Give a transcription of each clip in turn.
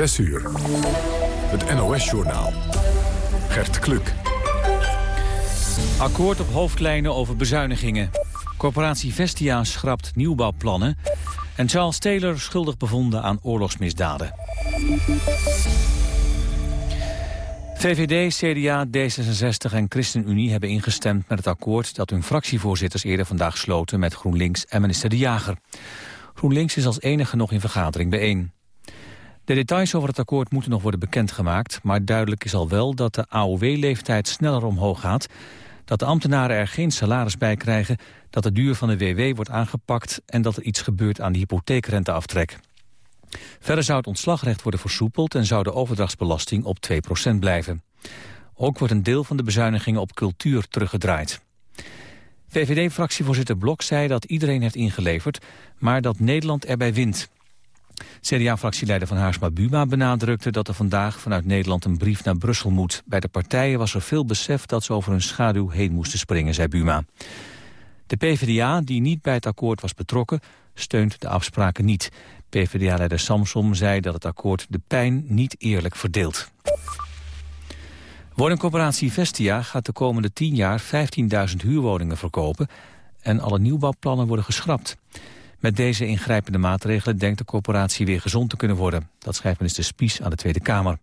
6 uur. Het NOS-journaal. Gert Kluk. Akkoord op hoofdlijnen over bezuinigingen. Corporatie Vestia schrapt nieuwbouwplannen. En Charles Taylor schuldig bevonden aan oorlogsmisdaden. VVD, CDA, D66 en ChristenUnie hebben ingestemd met het akkoord dat hun fractievoorzitters eerder vandaag sloten met GroenLinks en minister De Jager. GroenLinks is als enige nog in vergadering bijeen. De details over het akkoord moeten nog worden bekendgemaakt, maar duidelijk is al wel dat de AOW-leeftijd sneller omhoog gaat, dat de ambtenaren er geen salaris bij krijgen, dat de duur van de WW wordt aangepakt en dat er iets gebeurt aan de hypotheekrenteaftrek. Verder zou het ontslagrecht worden versoepeld en zou de overdrachtsbelasting op 2% blijven. Ook wordt een deel van de bezuinigingen op cultuur teruggedraaid. VVD-fractievoorzitter Blok zei dat iedereen heeft ingeleverd, maar dat Nederland erbij wint. CDA-fractieleider van Haarsma Buma benadrukte dat er vandaag vanuit Nederland een brief naar Brussel moet. Bij de partijen was er veel besef dat ze over hun schaduw heen moesten springen, zei Buma. De PvdA, die niet bij het akkoord was betrokken, steunt de afspraken niet. PvdA-leider Samsom zei dat het akkoord de pijn niet eerlijk verdeelt. Woningcorporatie Vestia gaat de komende 10 jaar 15.000 huurwoningen verkopen en alle nieuwbouwplannen worden geschrapt. Met deze ingrijpende maatregelen denkt de corporatie weer gezond te kunnen worden. Dat schrijft minister Spies aan de Tweede Kamer.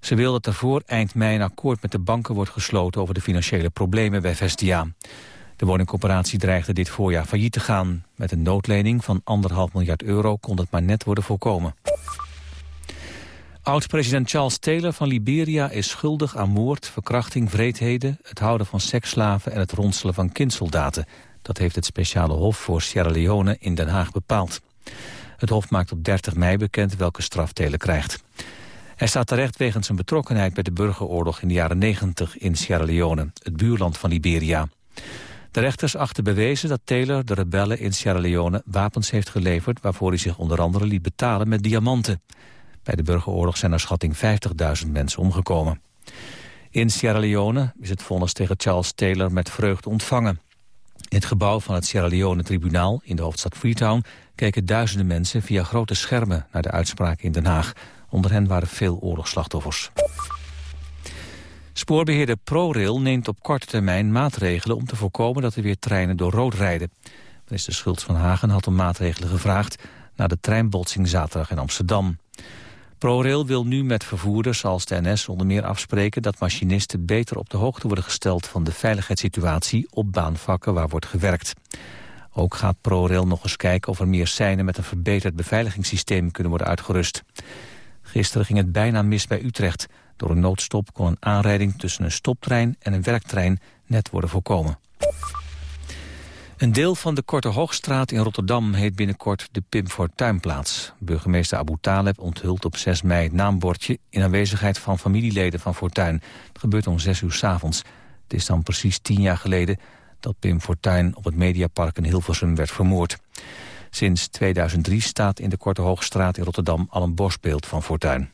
Ze wil dat er voor eind mei een akkoord met de banken wordt gesloten over de financiële problemen bij Vestia. De woningcorporatie dreigde dit voorjaar failliet te gaan. Met een noodlening van anderhalf miljard euro kon het maar net worden voorkomen. Oud-president Charles Taylor van Liberia is schuldig aan moord, verkrachting, vreedheden, het houden van seksslaven en het ronselen van kindsoldaten. Dat heeft het speciale hof voor Sierra Leone in Den Haag bepaald. Het hof maakt op 30 mei bekend welke straf Taylor krijgt. Hij staat terecht wegens zijn betrokkenheid bij de burgeroorlog in de jaren 90 in Sierra Leone, het buurland van Liberia. De rechters achten bewezen dat Taylor de rebellen in Sierra Leone wapens heeft geleverd... waarvoor hij zich onder andere liet betalen met diamanten. Bij de burgeroorlog zijn naar schatting 50.000 mensen omgekomen. In Sierra Leone is het vonnis tegen Charles Taylor met vreugde ontvangen. In het gebouw van het Sierra Leone-tribunaal in de hoofdstad Freetown... keken duizenden mensen via grote schermen naar de uitspraak in Den Haag. Onder hen waren veel oorlogsslachtoffers. Spoorbeheerder ProRail neemt op korte termijn maatregelen om te voorkomen dat er weer treinen door rood rijden. Minister Schultz van Hagen had om maatregelen gevraagd na de treinbotsing zaterdag in Amsterdam. ProRail wil nu met vervoerders als de NS onder meer afspreken dat machinisten beter op de hoogte worden gesteld van de veiligheidssituatie op baanvakken waar wordt gewerkt. Ook gaat ProRail nog eens kijken of er meer seinen met een verbeterd beveiligingssysteem kunnen worden uitgerust. Gisteren ging het bijna mis bij Utrecht. Door een noodstop kon een aanrijding tussen een stoptrein en een werktrein net worden voorkomen. Een deel van de Korte Hoogstraat in Rotterdam heet binnenkort de Pim Fortuynplaats. Burgemeester Abu Taleb onthult op 6 mei het naambordje... in aanwezigheid van familieleden van Fortuyn. Het gebeurt om 6 uur s avonds. Het is dan precies tien jaar geleden dat Pim Fortuyn op het Mediapark in Hilversum werd vermoord. Sinds 2003 staat in de Korte Hoogstraat in Rotterdam al een borstbeeld van Fortuyn.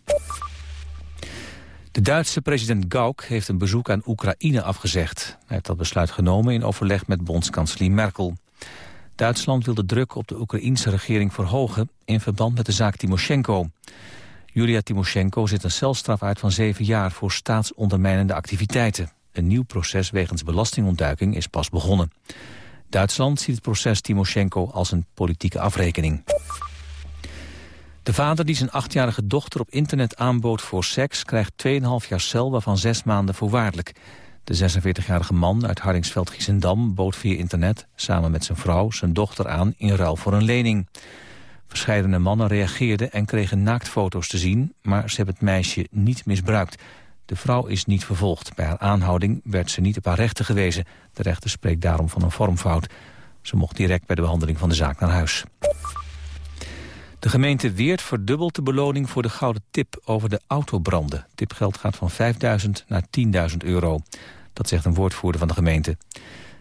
De Duitse president Gauck heeft een bezoek aan Oekraïne afgezegd. Hij heeft dat besluit genomen in overleg met bondskanselier Merkel. Duitsland wil de druk op de Oekraïense regering verhogen... in verband met de zaak Timoshenko. Julia Timoshenko zit een celstraf uit van zeven jaar... voor staatsondermijnende activiteiten. Een nieuw proces wegens belastingontduiking is pas begonnen. Duitsland ziet het proces Timoshenko als een politieke afrekening. De vader die zijn achtjarige dochter op internet aanbood voor seks... krijgt 2,5 jaar cel, waarvan 6 maanden voorwaardelijk. De 46-jarige man uit Hardingsveld-Giessendam bood via internet... samen met zijn vrouw zijn dochter aan in ruil voor een lening. Verscheidene mannen reageerden en kregen naaktfoto's te zien... maar ze hebben het meisje niet misbruikt. De vrouw is niet vervolgd. Bij haar aanhouding werd ze niet op haar rechten gewezen. De rechter spreekt daarom van een vormfout. Ze mocht direct bij de behandeling van de zaak naar huis. De gemeente Weert verdubbelt de beloning voor de gouden tip over de autobranden. Tipgeld gaat van 5.000 naar 10.000 euro. Dat zegt een woordvoerder van de gemeente.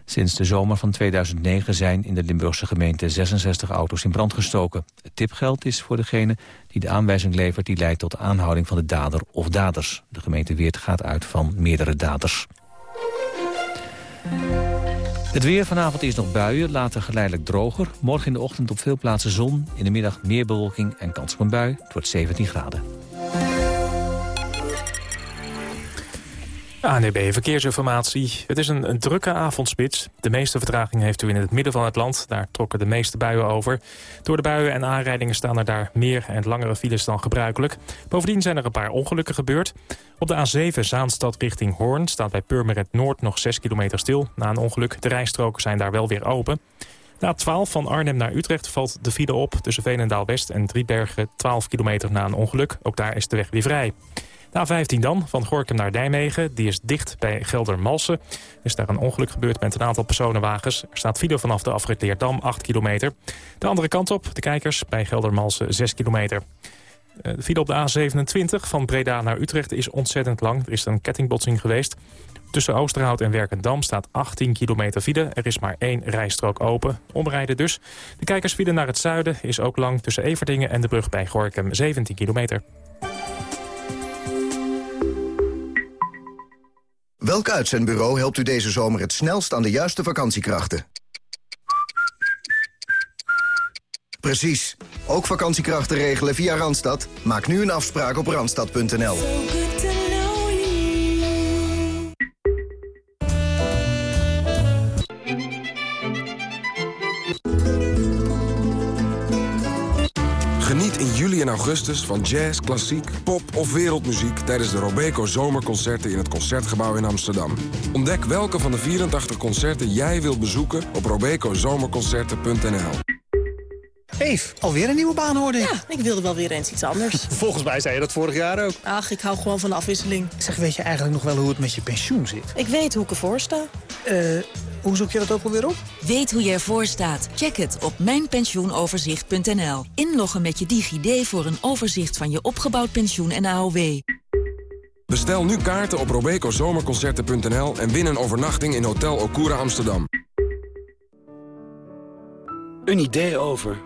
Sinds de zomer van 2009 zijn in de Limburgse gemeente 66 auto's in brand gestoken. Het tipgeld is voor degene die de aanwijzing levert... die leidt tot aanhouding van de dader of daders. De gemeente Weert gaat uit van meerdere daders. Het weer vanavond is nog buien, later geleidelijk droger. Morgen in de ochtend op veel plaatsen zon. In de middag meer bewolking en kans op een bui. Het wordt 17 graden. ANDB Verkeersinformatie. Het is een, een, drukke avondspits. De meeste vertraging heeft u in het midden van het land. Daar trokken de meeste buien over. Door de buien en aanrijdingen staan er daar meer en langere files dan gebruikelijk. Bovendien zijn er een paar ongelukken gebeurd. Op de A7 Zaanstad richting Hoorn staat bij Purmerend Noord nog 6 kilometer stil. Na een ongeluk, de rijstroken zijn daar wel weer open. Na 12 van Arnhem naar Utrecht valt de file op tussen Veenendaal-West en Driebergen 12 kilometer na een ongeluk. Ook daar is de weg weer vrij. Na 15 dan, van Gorkum naar Nijmegen. Die is dicht bij Geldermalsen. Er is daar een ongeluk gebeurd met een aantal personenwagens. Er staat file vanaf de afrit Leerdam, 8 kilometer. De andere kant op, de kijkers, bij Geldermalsen 6 kilometer. Eh, de file op de A27 van Breda naar Utrecht is ontzettend lang. Er is een kettingbotsing geweest. Tussen Oosterhout en Werkendam staat 18 kilometer file. Er is maar één rijstrook open. Omrijden dus. De kijkersfile naar het zuiden is ook lang tussen Everdingen en de brug bij Gorkum 17 kilometer. Welk uitzendbureau helpt u deze zomer het snelst aan de juiste vakantiekrachten? Precies. Ook vakantiekrachten regelen via Randstad? Maak nu een afspraak op randstad.nl. en augustus van jazz, klassiek, pop of wereldmuziek... tijdens de Robeco Zomerconcerten in het Concertgebouw in Amsterdam. Ontdek welke van de 84 concerten jij wilt bezoeken op robecozomerconcerten.nl. Eve, alweer een nieuwe baan hoorde ik. Ja, ik wilde wel weer eens iets anders. Volgens mij zei je dat vorig jaar ook. Ach, ik hou gewoon van de afwisseling. Zeg, weet je eigenlijk nog wel hoe het met je pensioen zit? Ik weet hoe ik ervoor sta. Eh, hoe zoek je dat ook alweer op? Weet hoe je ervoor staat? Check het op mijnpensioenoverzicht.nl. Inloggen met je DigiD voor een overzicht van je opgebouwd pensioen en AOW. Bestel nu kaarten op robecozomerconcerten.nl en win een overnachting in Hotel Okura Amsterdam. Een idee over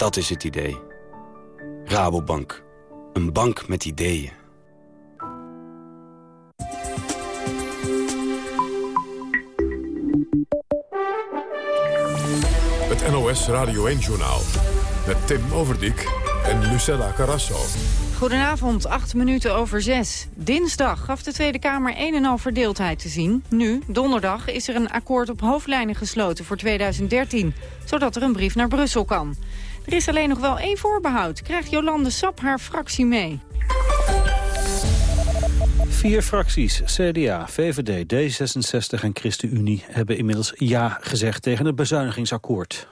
Dat is het idee. Rabobank. Een bank met ideeën. Het NOS Radio 1-journaal. Met Tim Overdijk en Lucella Carrasso. Goedenavond, acht minuten over zes. Dinsdag gaf de Tweede Kamer een en al verdeeldheid te zien. Nu, donderdag, is er een akkoord op hoofdlijnen gesloten voor 2013. Zodat er een brief naar Brussel kan. Er is alleen nog wel één voorbehoud. Krijgt Jolande Sap haar fractie mee? Vier fracties, CDA, VVD, D66 en ChristenUnie... hebben inmiddels ja gezegd tegen het bezuinigingsakkoord.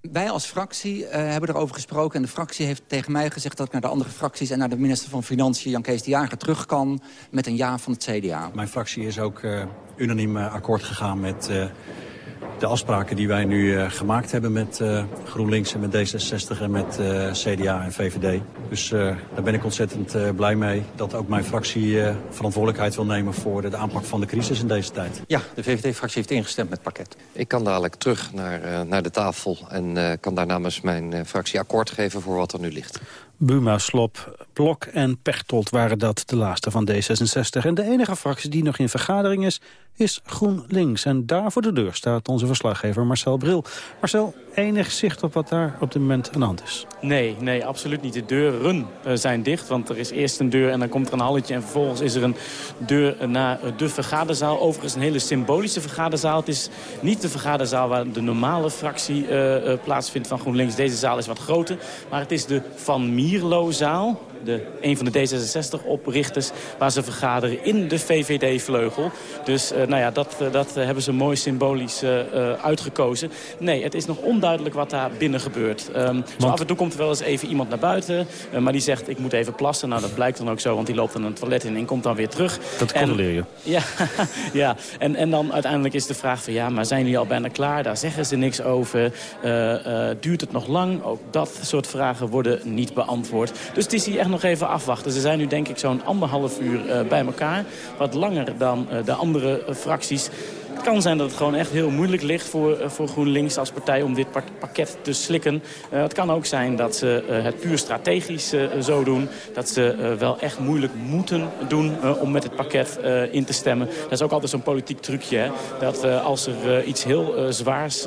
Wij als fractie uh, hebben erover gesproken... en de fractie heeft tegen mij gezegd dat ik naar de andere fracties... en naar de minister van Financiën, Jan Kees de Jager, terug kan... met een ja van het CDA. Mijn fractie is ook uh, unaniem uh, akkoord gegaan met de afspraken die wij nu uh, gemaakt hebben met uh, GroenLinks en met D66 en met uh, CDA en VVD. Dus daar ben ik ontzettend blij mee dat ook mijn fractie verantwoordelijkheid wil nemen voor de, de, aanpak van de crisis in deze tijd. Ja, de VVD-fractie heeft ingestemd met het pakket. Ik kan dadelijk terug naar, naar de tafel en kan daar namens mijn fractie akkoord geven voor wat er nu ligt. Buma, Slop, Blok en Pechtold waren dat de laatste van D66. En de enige fractie die nog in vergadering is, is GroenLinks. En daar voor de deur staat onze verslaggever Marcel Bril. Marcel, enig zicht op wat daar op dit moment aan de hand is? Nee, nee, absoluut niet. De deuren uh, zijn dicht, want er is eerst een deur en dan komt er een halletje... en vervolgens is er een deur naar de vergaderzaal. Overigens een hele symbolische vergaderzaal. Het is niet de vergaderzaal waar de normale fractie uh, uh, plaatsvindt van GroenLinks. Deze zaal is wat groter, maar het is de Van Mierlo-zaal de, een van de D66-oprichters... waar ze vergaderen in de VVD-vleugel. Dus uh, nou ja, dat, uh, dat hebben ze mooi symbolisch uh, uitgekozen. Nee, het is nog onduidelijk wat daar binnen gebeurt. Um, want... zo af en toe komt er wel eens even iemand naar buiten... maar die zegt, ik moet even plassen. Nou, dat blijkt dan ook zo, want die loopt dan een toilet in en komt dan weer terug. Dat controleer je. Ja, ja. En, en dan uiteindelijk is de vraag van... ja, maar zijn jullie al bijna klaar? Daar zeggen ze niks over. duurt het nog lang? Ook dat soort vragen worden niet beantwoord. Dus het is hier echt nog even afwachten. Ze zijn nu denk ik zo'n anderhalf uur bij elkaar. Wat langer dan de andere fracties. Het kan zijn dat het gewoon echt heel moeilijk ligt voor, uh, voor GroenLinks als partij om dit pakket te slikken. Uh, het kan ook zijn dat ze uh, het puur strategisch zo doen. Dat ze wel echt moeilijk moeten doen om met het pakket in te stemmen. Dat is ook altijd zo'n politiek trucje. Hè? Dat als er iets heel zwaars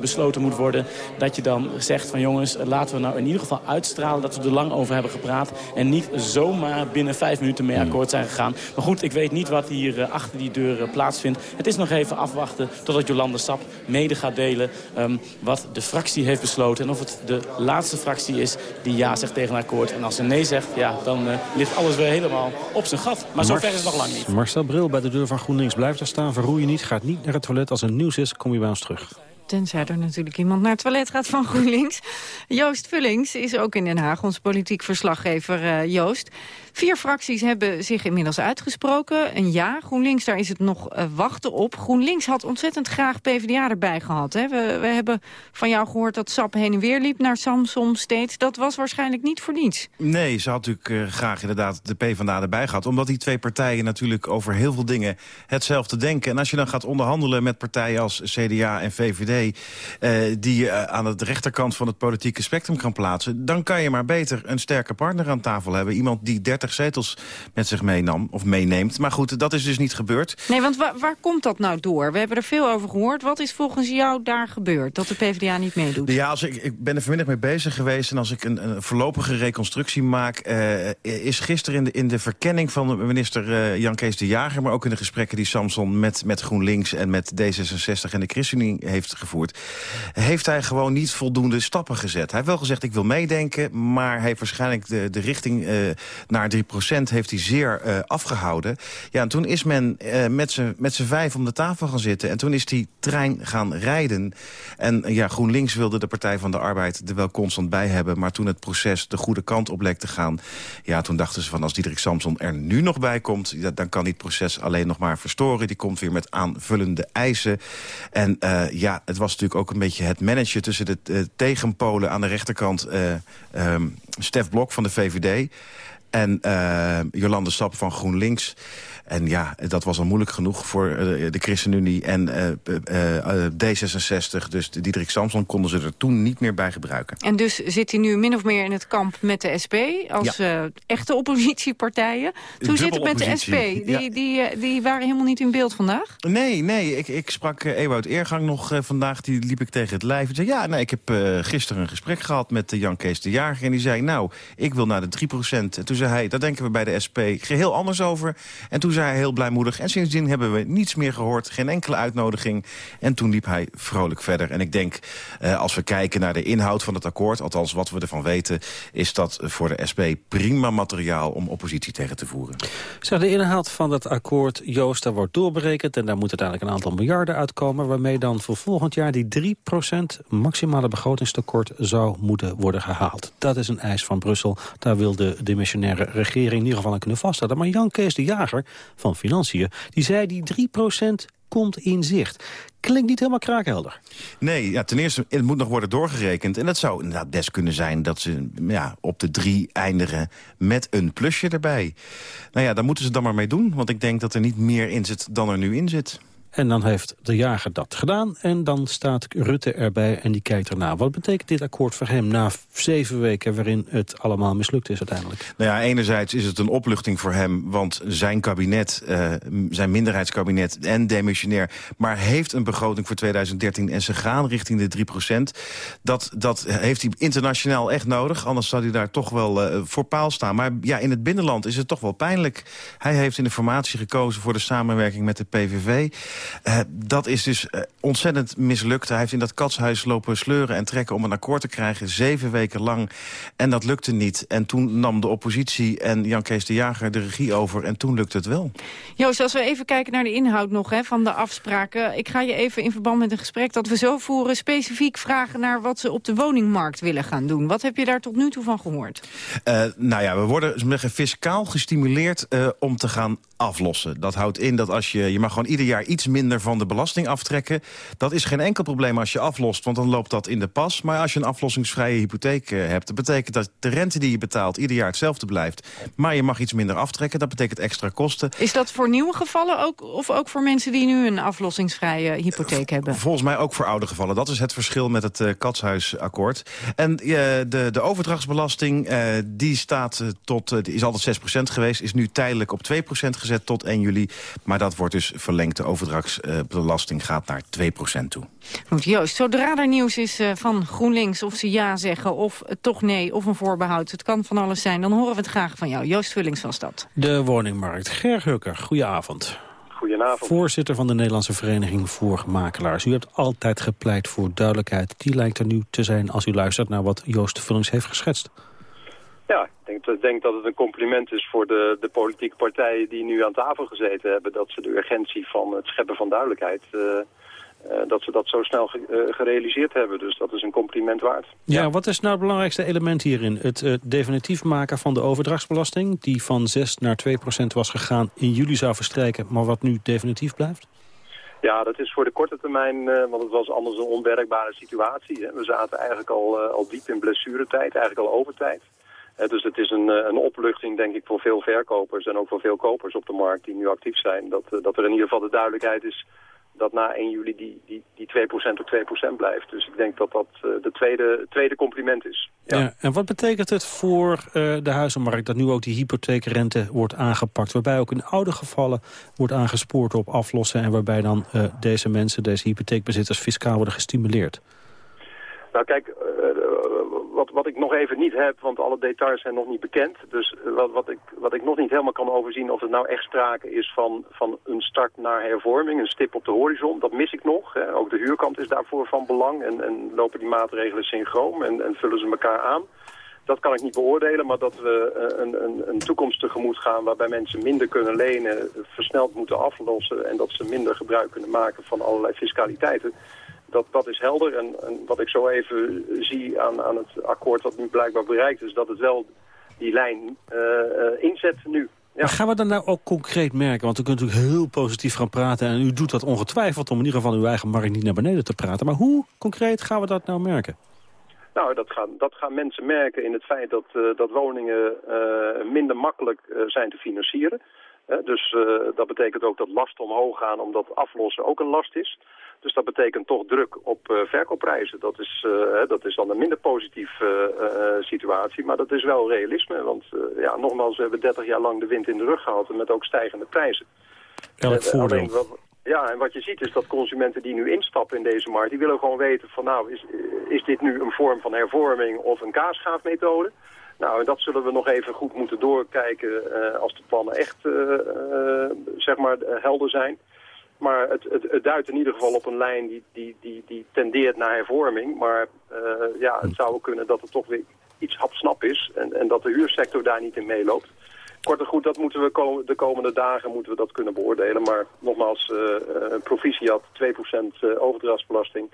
besloten moet worden... dat je dan zegt van jongens, laten we nou in ieder geval uitstralen... dat we er lang over hebben gepraat. En niet zomaar binnen vijf minuten mee akkoord zijn gegaan. Maar goed, ik weet niet wat hier achter die deur plaatsvindt. Het is nog even afwachten totdat Jolande Sap mede gaat delen... Um, wat de fractie heeft besloten. En of het de laatste fractie is die ja zegt tegen een akkoord. En als ze nee zegt, ja, dan uh, ligt alles weer helemaal op zijn gat. Maar zover is het nog lang niet. Marcel Bril bij de deur van GroenLinks blijft er staan. Verroei je niet, gaat niet naar het toilet. Als er nieuws is, kom je bij ons terug. Tenzij er natuurlijk iemand naar het toilet gaat van GroenLinks. Joost Vullings is ook in Den Haag, ons politiek verslaggever uh, Joost. Vier fracties hebben zich inmiddels uitgesproken. Een ja, GroenLinks, daar is het nog uh, wachten op. GroenLinks had ontzettend graag PvdA erbij gehad. Hè? We, we hebben van jou gehoord dat SAP heen en weer liep naar Samsom steeds. Dat was waarschijnlijk niet voor niets. Nee, ze had natuurlijk uh, graag inderdaad de PvdA erbij gehad. Omdat die twee partijen natuurlijk over heel veel dingen hetzelfde denken. En als je dan gaat onderhandelen met partijen als CDA en VVD... Uh, die je aan de rechterkant van het politieke spectrum kan plaatsen... dan kan je maar beter een sterke partner aan tafel hebben. Iemand die 30 zetels met zich meenam, of meeneemt. Maar goed, dat is dus niet gebeurd. Nee, want wa waar komt dat nou door? We hebben er veel over gehoord. Wat is volgens jou daar gebeurd, dat de PvdA niet meedoet? Ja, als ik, ik ben er vanmiddag mee bezig geweest... en als ik een, een voorlopige reconstructie maak... Uh, is gisteren in de, in de verkenning van minister uh, Jan Kees de Jager... maar ook in de gesprekken die Samson met, met GroenLinks... en met D66 en de ChristenUnie heeft gevoerd... heeft hij gewoon niet voldoende stappen gezet. Hij heeft wel gezegd, ik wil meedenken... maar hij heeft waarschijnlijk de, de richting uh, naar 3% heeft hij zeer uh, afgehouden. Ja, en toen is men uh, met z'n vijf om de tafel gaan zitten. En toen is die trein gaan rijden. En uh, ja, GroenLinks wilde de Partij van de Arbeid er wel constant bij hebben. Maar toen het proces de goede kant op leek te gaan... ja, toen dachten ze van als Diederik Samson er nu nog bij komt... Dan kan dit proces alleen nog maar verstoren. Die komt weer met aanvullende eisen. En ja, het was natuurlijk ook een beetje het managen... tussen de tegenpolen aan de rechterkant... Um, Stef Blok van de VVD... En uh, Jolande Sap van GroenLinks. En ja, dat was al moeilijk genoeg voor uh, de ChristenUnie en uh, uh, D66. Dus de Diederik Samson konden ze er toen niet meer bij gebruiken. En dus zit hij nu min of meer in het kamp met de SP... als ja. echte oppositiepartijen. Hoe zit het met de SP? Die, ja. die, die waren helemaal niet in beeld vandaag? Nee, nee. Ik, ik sprak Ewout Eergang nog vandaag. Die liep ik tegen het lijf. En zei, ja, nee, ik heb gisteren een gesprek gehad met Jan Kees de Jager. En die zei, nou, ik wil naar de 3% En toen zei hij, daar denken we bij de SP geheel anders over. En toen zei hij heel blijmoedig. En sindsdien hebben we niets meer gehoord, geen enkele uitnodiging. En toen liep hij vrolijk verder. En ik denk, uh, als we kijken naar de inhoud van het akkoord... althans wat we ervan weten, is dat voor de SP prima materiaal... om oppositie tegen te voeren. Zeg, de inhoud van dat akkoord, Joost, daar wordt doorberekend... en daar moet uiteindelijk een aantal miljarden uitkomen... waarmee dan voor volgend jaar die 3% maximale begrotingstekort zou moeten worden gehaald. Dat is een eis van Brussel. Daar wil de demissionaire regering in ieder geval aan kunnen vaststellen. Maar Jan Kees de Jager van Financiën, die zei die 3% komt in zicht. Klinkt niet helemaal kraakhelder. Nee, ja, ten eerste, het moet nog worden doorgerekend. En dat zou inderdaad best kunnen zijn dat ze ja, op de drie eindigen met een plusje erbij. Nou ja, daar moeten ze dan maar mee doen. Want ik denk dat er niet meer in zit dan er nu in zit. En dan heeft de jager dat gedaan en dan staat Rutte erbij en die kijkt erna. Wat betekent dit akkoord voor hem na zeven weken waarin het allemaal mislukt is uiteindelijk? Nou ja, enerzijds is het een opluchting voor hem, want zijn kabinet, uh, zijn minderheidskabinet en demissionair, maar heeft een begroting voor 2013 en ze gaan richting de 3% Dat, dat heeft hij internationaal echt nodig, anders zou hij daar toch wel uh, voor paal staan. Maar ja, in het binnenland is het toch wel pijnlijk. Hij heeft in de formatie gekozen voor de samenwerking met de PVV. Uh, dat is dus uh, ontzettend mislukt. Hij heeft in dat katshuis lopen sleuren en trekken om een akkoord te krijgen. Zeven weken lang. En dat lukte niet. En toen nam de oppositie en Jan Kees de Jager de regie over. En toen lukte het wel. Joost, als we even kijken naar de inhoud nog hè, van de afspraken. Ik ga je even in verband met een gesprek dat we zo voeren... specifiek vragen naar wat ze op de woningmarkt willen gaan doen. Wat heb je daar tot nu toe van gehoord? Uh, nou ja, we worden fiscaal gestimuleerd om te gaan aflossen. Dat houdt in dat als je, je mag gewoon ieder jaar iets meer minder van de belasting aftrekken. Dat is geen enkel probleem als je aflost, want dan loopt dat in de pas. Maar als je een aflossingsvrije hypotheek eh, hebt... dat betekent dat de rente die je betaalt ieder jaar hetzelfde blijft. Maar je mag iets minder aftrekken, dat betekent extra kosten. Is dat voor nieuwe gevallen ook, of ook voor mensen die nu een aflossingsvrije hypotheek hebben? Volgens mij ook voor oude gevallen. Dat is het verschil met het uh, Katshuisakkoord. En uh, de, de overdrachtsbelasting, uh, die staat tot, is altijd 6% geweest... is nu tijdelijk op 2% gezet tot 1 juli. Maar dat wordt dus verlengd. De overdrachtsbelasting gaat naar 2% toe. Goed, Joost, zodra er nieuws is van GroenLinks... of ze ja zeggen, of toch nee, of een voorbehoud... het kan van alles zijn, dan horen we het graag van jou. Joost Vullings van Stad. De woningmarkt. Ger Hukker, goedenavond. Goedenavond. Voorzitter van de Nederlandse Vereniging voor Makelaars. U hebt altijd gepleit voor duidelijkheid. Die lijkt er nu te zijn als u luistert naar wat Joost Vullings heeft geschetst. Ja, ik denk, ik denk dat het een compliment is voor de, de politieke partijen die nu aan tafel gezeten hebben... dat ze de urgentie van het scheppen van duidelijkheid... Uh, uh, dat ze dat zo snel ge uh, gerealiseerd hebben. Dus dat is een compliment waard. Ja, ja, wat is nou het belangrijkste element hierin? Het definitief maken van de overdrachtsbelasting... die van 6 naar 2 procent was gegaan, in juli zou verstrijken... maar wat nu definitief blijft? Ja, dat is voor de korte termijn, want het was anders een onwerkbare situatie. Hè. We zaten eigenlijk al, al diep in blessuretijd, eigenlijk al overtijd. Dus het is een, een opluchting, denk ik, voor veel verkopers... en ook voor veel kopers op de markt die nu actief zijn... dat, dat er in ieder geval de duidelijkheid is dat na 1 juli die, die, die 2% op 2% blijft. Dus ik denk dat dat uh, de tweede, tweede compliment is. Ja. ja. en wat betekent het voor uh, de huizenmarkt dat nu ook die hypotheekrente wordt aangepakt? Waarbij ook in oude gevallen wordt aangespoord op aflossen... en waarbij dan uh, deze mensen, deze hypotheekbezitters, fiscaal worden gestimuleerd? Nou kijk, wat, wat ik nog even niet heb, want alle details zijn nog niet bekend. Dus wat, wat, ik, wat ik nog niet helemaal kan overzien of het nou echt sprake is van, van een start naar hervorming, een stip op de horizon. Dat mis ik nog. Hè. Ook de huurkant is daarvoor van belang en, en lopen die maatregelen synchroon en, en vullen ze elkaar aan. Dat kan ik niet beoordelen, maar dat we een, een, een toekomst tegemoet gaan waarbij mensen minder kunnen lenen, versneld moeten aflossen en dat ze minder gebruik kunnen maken van allerlei fiscaliteiten dat, dat is helder. En, en, wat ik zo even zie aan, aan het akkoord dat nu blijkbaar bereikt is... dat het wel die lijn uh, uh, inzet nu. Ja. Maar gaan we dan nou ook concreet merken? Want u kunt natuurlijk heel positief gaan praten... en u doet dat ongetwijfeld om in ieder geval uw eigen markt niet naar beneden te praten. Maar hoe concreet gaan we dat nou merken? Nou, dat gaan, dat gaan mensen merken in het feit dat, uh, dat woningen minder makkelijk zijn te financieren. dus dat betekent ook dat lasten omhoog gaan omdat aflossen ook een last is. Dus dat betekent toch druk op uh, verkoopprijzen. Dat is, uh, dat is dan een minder positieve uh, situatie, maar dat is wel realisme. Want ja, nogmaals, we hebben 30 jaar lang de wind in de rug gehad met ook stijgende prijzen. Elk voordeel. Ja, en wat je ziet is dat consumenten die nu instappen in deze markt, die willen gewoon weten van nou, is, is dit nu een vorm van hervorming of een kaasschaafmethode? Nou, en dat zullen we nog even goed moeten doorkijken als de plannen echt, zeg maar, helder zijn. Maar het, het, duidt in ieder geval op een lijn die, die, die, die tendeert naar hervorming. Maar uh, ja, het zou kunnen dat het toch weer iets hapsnap is en, en dat de huursector daar niet in meeloopt. Kort en goed, dat moeten we de komende dagen moeten we dat kunnen beoordelen. Maar nogmaals, uh, proficiat 2% overdrachtsbelasting.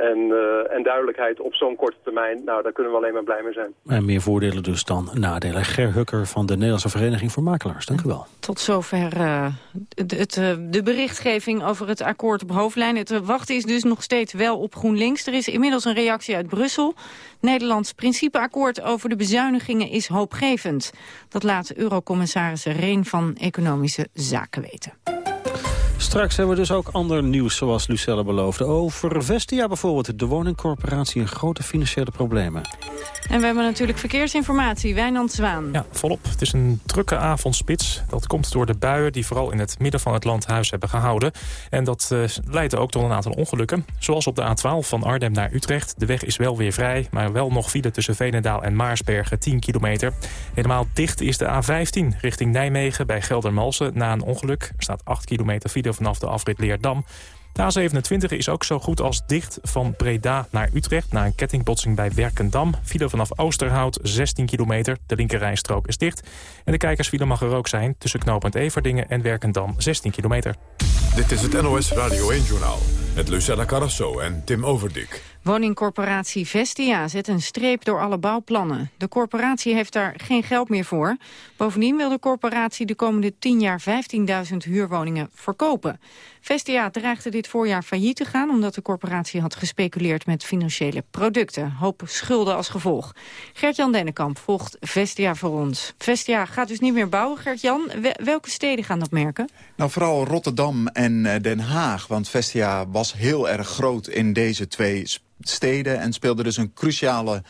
En, uh, en duidelijkheid op zo'n korte termijn, nou, daar kunnen we alleen maar blij mee zijn. En meer voordelen dus dan nadelen. Ger Hukker van de Nederlandse Vereniging voor Makelaars, dank u wel. Tot zover uh, het, het, de berichtgeving over het akkoord op hoofdlijn. Het wachten is dus nog steeds wel op GroenLinks. Er is inmiddels een reactie uit Brussel. Nederlands principeakkoord over de bezuinigingen is hoopgevend. Dat laat Eurocommissaris Reen van Economische Zaken weten. Straks hebben we dus ook ander nieuws, zoals Lucelle beloofde. Over Vestia bijvoorbeeld, de woningcorporatie in grote financiële problemen. En we hebben natuurlijk verkeersinformatie. Wijnand Zwaan. Ja, volop. Het is een drukke avondspits. Dat komt door de buien die vooral in het midden van het land huis hebben gehouden. En dat uh, leidt ook tot een aantal ongelukken. Zoals op de A12 van Arnhem naar Utrecht. De weg is wel weer vrij, maar wel nog file tussen Veenendaal en Maarsbergen 10 kilometer. Helemaal dicht is de A15 richting Nijmegen bij Geldermalsen na een ongeluk. Er staat 8 kilometer file vanaf de afrit Leerdam. De A27 is ook zo goed als dicht van Breda naar Utrecht... na een kettingbotsing bij Werkendam. File vanaf Oosterhout, 16 kilometer. De linkerrijstrook is dicht. En de kijkersfile mag er ook zijn tussen knooppunt Everdingen en Werkendam, 16 kilometer. Dit is het NOS Radio 1-journaal met Lucella Carrasso en Tim Overdik. Woningcorporatie Vestia zet een streep door alle bouwplannen. De corporatie heeft daar geen geld meer voor. Bovendien wil de corporatie de komende 10 jaar 15.000 huurwoningen verkopen. Vestia dreigde dit voorjaar failliet te gaan... omdat de corporatie had gespeculeerd met financiële producten. Hoop schulden als gevolg. Gert-Jan Dennekamp volgt Vestia voor ons. Vestia gaat dus niet meer bouwen, Gert-Jan. Welke steden gaan dat merken? Nou, vooral Rotterdam en eh, Den Haag. Want Vestia was heel erg groot in deze twee steden... en speelde dus een cruciale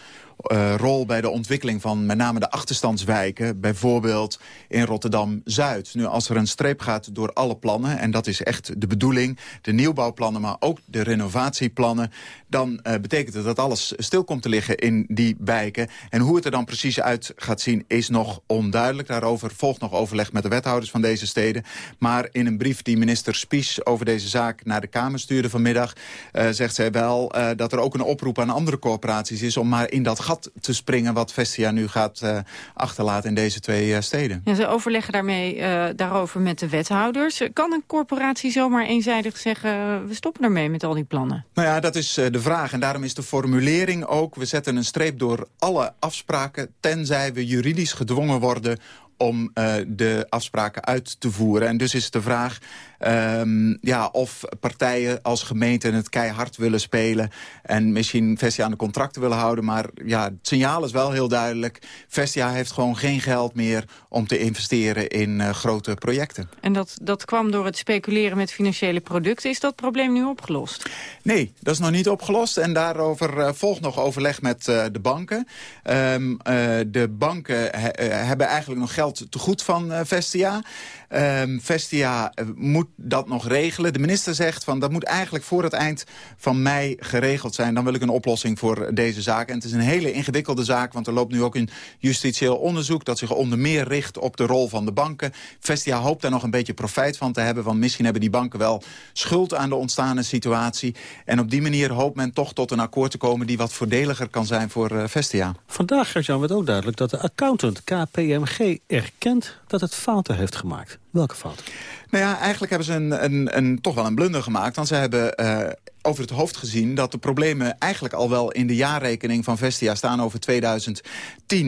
uh, rol bij de ontwikkeling van met name de achterstandswijken. Bijvoorbeeld in Rotterdam-Zuid. Nu, als er een streep gaat door alle plannen, en dat is echt de bedoeling... de nieuwbouwplannen, maar ook de renovatieplannen... dan uh, betekent het dat alles stil komt te liggen in die wijken. En hoe het er dan precies uit gaat zien, is nog onduidelijk. Daarover volgt nog overleg met de wethouders van deze steden. Maar in een brief die minister Spies over deze zaak naar de Kamer stuurde vanmiddag... Uh, zegt zij wel dat er ook een oproep aan andere corporaties is... om maar in dat te springen wat Vestia nu gaat uh, achterlaten in deze twee uh, steden. Ja, ze overleggen daarmee, uh, daarover met de wethouders. Kan een corporatie zomaar eenzijdig zeggen... we stoppen ermee met al die plannen? Nou ja, dat is de vraag. En daarom is de formulering ook... we zetten een streep door alle afspraken... tenzij we juridisch gedwongen worden om uh, de afspraken uit te voeren. En dus is de vraag um, ja, of partijen als gemeenten het keihard willen spelen... en misschien Vestia aan de contracten willen houden. Maar ja, het signaal is wel heel duidelijk. Vestia heeft gewoon geen geld meer om te investeren in uh, grote projecten. En dat, dat kwam door het speculeren met financiële producten. Is dat probleem nu opgelost? Nee, dat is nog niet opgelost. En daarover uh, volgt nog overleg met de banken. Um, de banken he hebben eigenlijk nog geld te goed van uh, Vestia. Um, Vestia uh, moet dat nog regelen. De minister zegt van dat moet eigenlijk voor het eind van mei geregeld zijn. Dan wil ik een oplossing voor deze zaak. En het is een hele ingewikkelde zaak, want er loopt nu ook een justitieel onderzoek... dat zich onder meer richt op de rol van de banken. Vestia hoopt daar nog een beetje profijt van te hebben... want misschien hebben die banken wel schuld aan de ontstane situatie. En op die manier hoopt men toch tot een akkoord te komen... die wat voordeliger kan zijn voor uh, Vestia. Vandaag, Gert-Jan, werd ook duidelijk dat de accountant KPMG erkent dat het fouten heeft gemaakt. Welke fouten? Nou ja, eigenlijk hebben ze een, een, een, toch wel een blunder gemaakt. Want ze hebben uh, over het hoofd gezien dat de problemen eigenlijk al wel in de jaarrekening van Vestia staan over 2010.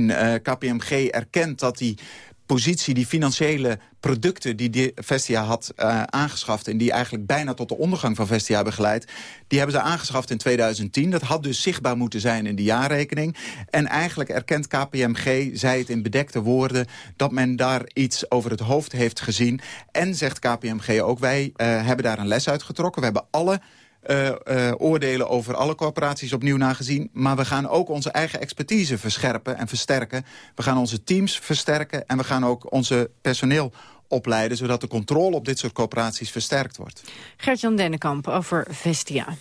Uh, KPMG erkent dat die positie, die financiële producten die, Vestia had uh, aangeschaft... en die eigenlijk bijna tot de ondergang van Vestia hebben geleid... die hebben ze aangeschaft in 2010. Dat had dus zichtbaar moeten zijn in de jaarrekening. En eigenlijk erkent KPMG, zei het in bedekte woorden... dat men daar iets over het hoofd heeft gezien. En zegt KPMG ook, wij uh, hebben daar een les uit getrokken. We hebben alle uh, uh, oordelen over alle corporaties opnieuw nagezien. Maar we gaan ook onze eigen expertise verscherpen en versterken. We gaan onze teams versterken en we gaan ook onze personeel opleiden... zodat de controle op dit soort corporaties versterkt wordt. Gert-Jan Dennekamp over Vestia.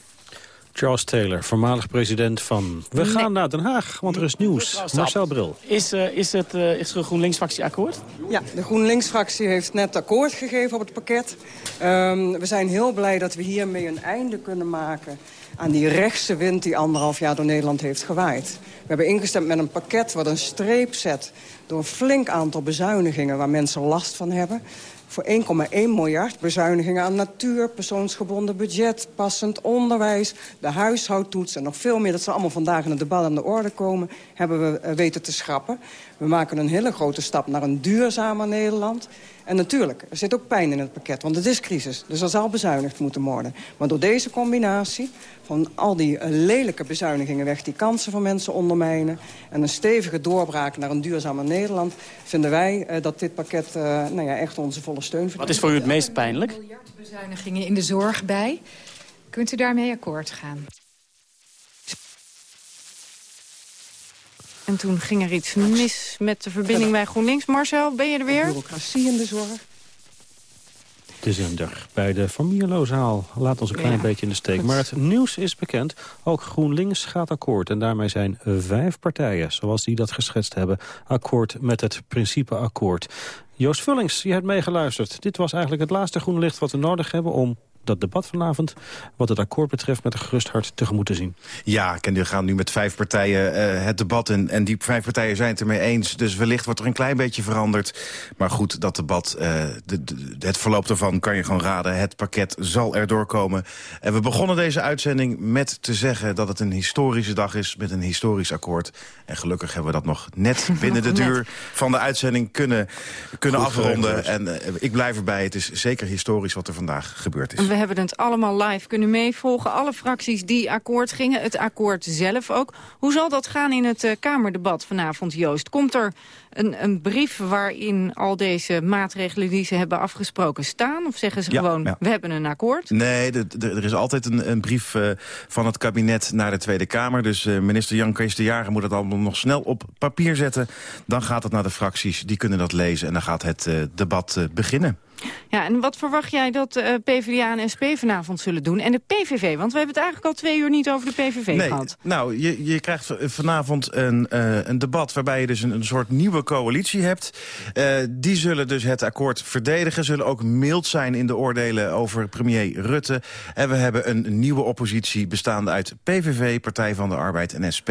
Charles Taylor, voormalig president van... We nee. gaan naar Den Haag, want er is nieuws. Marcel Bril. Is, uh, is, het, uh, is er een GroenLinks-fractie akkoord? Ja, de GroenLinks-fractie heeft net akkoord gegeven op het pakket. Um, we zijn heel blij dat we hiermee een einde kunnen maken aan die rechtse wind die anderhalf jaar door Nederland heeft gewaaid. We hebben ingestemd met een pakket wat een streep zet door een flink aantal bezuinigingen waar mensen last van hebben voor 1,1 miljard bezuinigingen aan natuur, persoonsgebonden budget, passend onderwijs, de huishoudtoets en nog veel meer. Dat zal allemaal vandaag in het debat aan de orde komen, hebben we weten te schrappen. We maken een hele grote stap naar een duurzamer Nederland. En natuurlijk, er zit ook pijn in het pakket, want het is crisis. Dus er zal bezuinigd moeten worden. Maar door deze combinatie van al die uh, lelijke bezuinigingen weg... die kansen van mensen ondermijnen... en een stevige doorbraak naar een duurzamer Nederland... vinden wij uh, dat dit pakket uh, nou ja, echt onze volle steun verdient. Wat is voor u het meest pijnlijk? Bezuinigingen in de zorg bij. Kunt u daarmee akkoord gaan? En toen ging er iets mis met de verbinding bij GroenLinks. Marcel, ben je er weer? Bureaucratie in de zorg. De zender bij de Familielooshaal laat ons een klein ja, beetje in de steek. Goed. Maar het nieuws is bekend. Ook GroenLinks gaat akkoord. En daarmee zijn vijf partijen, zoals die dat geschetst hebben... akkoord met het principeakkoord. Joost Vullings, je hebt meegeluisterd. Dit was eigenlijk het laatste groene licht wat we nodig hebben... om dat debat vanavond... wat het akkoord betreft met een gerust hart tegemoet te zien. Ja, en we gaan nu met vijf partijen uh, het debat in. En die vijf partijen zijn het ermee eens. Dus wellicht wordt er een klein beetje veranderd. Maar goed, dat debat, uh, de, de, het verloop ervan kan je gewoon raden. Het pakket zal erdoor komen. En we begonnen deze uitzending met te zeggen dat het een historische dag is... met een historisch akkoord. En gelukkig hebben we dat nog net binnen de duur van de uitzending kunnen, kunnen afronden. En uh, ik blijf erbij, het is zeker historisch wat er vandaag gebeurd is. We hebben het allemaal live kunnen meevolgen. Alle fracties die akkoord gingen, het akkoord zelf ook. Hoe zal dat gaan in het uh, Kamerdebat vanavond, Joost? Komt er een, een, brief waarin al deze maatregelen die ze hebben afgesproken staan? Of zeggen ze ja, gewoon, ja. we hebben een akkoord? Nee, er is altijd een, een brief uh, van het kabinet naar de Tweede Kamer. Dus uh, minister Jan Kees de Jager moet het allemaal nog snel op papier zetten. Dan gaat het naar de fracties, die kunnen dat lezen. En dan gaat het uh, debat beginnen. Ja, en wat verwacht jij dat uh, PvdA en SP vanavond zullen doen? En de PVV, want we hebben het eigenlijk al twee uur niet over de PVV nee, gehad. Nou, je, je krijgt vanavond een, uh, een debat waarbij je dus een, een soort nieuwe coalitie hebt. Uh, die zullen dus het akkoord verdedigen. Zullen ook mild zijn in de oordelen over premier Rutte. En we hebben een nieuwe oppositie bestaande uit PVV, Partij van de Arbeid en SP.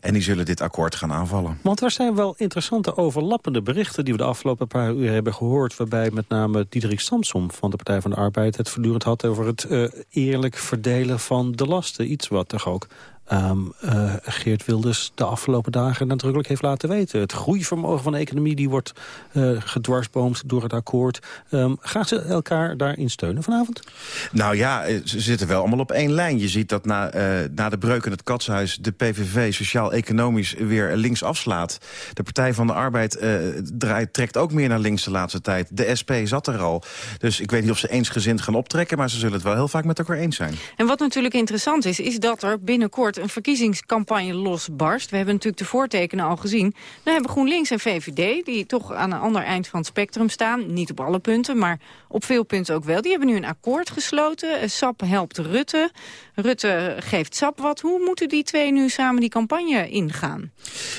En die zullen dit akkoord gaan aanvallen. Want er zijn wel interessante overlappende berichten... die we de afgelopen paar uur hebben gehoord... waarbij met name Diederik Samsom van de Partij van de Arbeid... het voortdurend had over het uh, eerlijk verdelen van de lasten. Iets wat toch ook um, uh, Geert Wilders de afgelopen dagen nadrukkelijk heeft laten weten. Het groeivermogen van de economie die wordt uh, gedwarsboomd door het akkoord. Um, gaan ze elkaar daarin steunen vanavond? Nou ja, ze zitten wel allemaal op één lijn. Je ziet dat na, uh, na de breuk in het katshuis de PVV sociaal-economisch weer links afslaat. De Partij van de Arbeid draait, trekt ook meer naar links de laatste tijd. De SP zat er al. Dus ik weet niet of ze eensgezind gaan optrekken... maar ze zullen het wel heel vaak met elkaar eens zijn. En wat natuurlijk interessant is, is dat er binnenkort een verkiezingscampagne losbarst. We hebben natuurlijk de voortekenen al gezien. Dan hebben GroenLinks en VVD, die toch aan een ander eind van het spectrum staan. Niet op alle punten, maar op veel punten ook wel. Die hebben nu een akkoord gesloten. SAP helpt Rutte. Rutte geeft SAP wat. Hoe moeten die twee nu samen die campagne ingaan?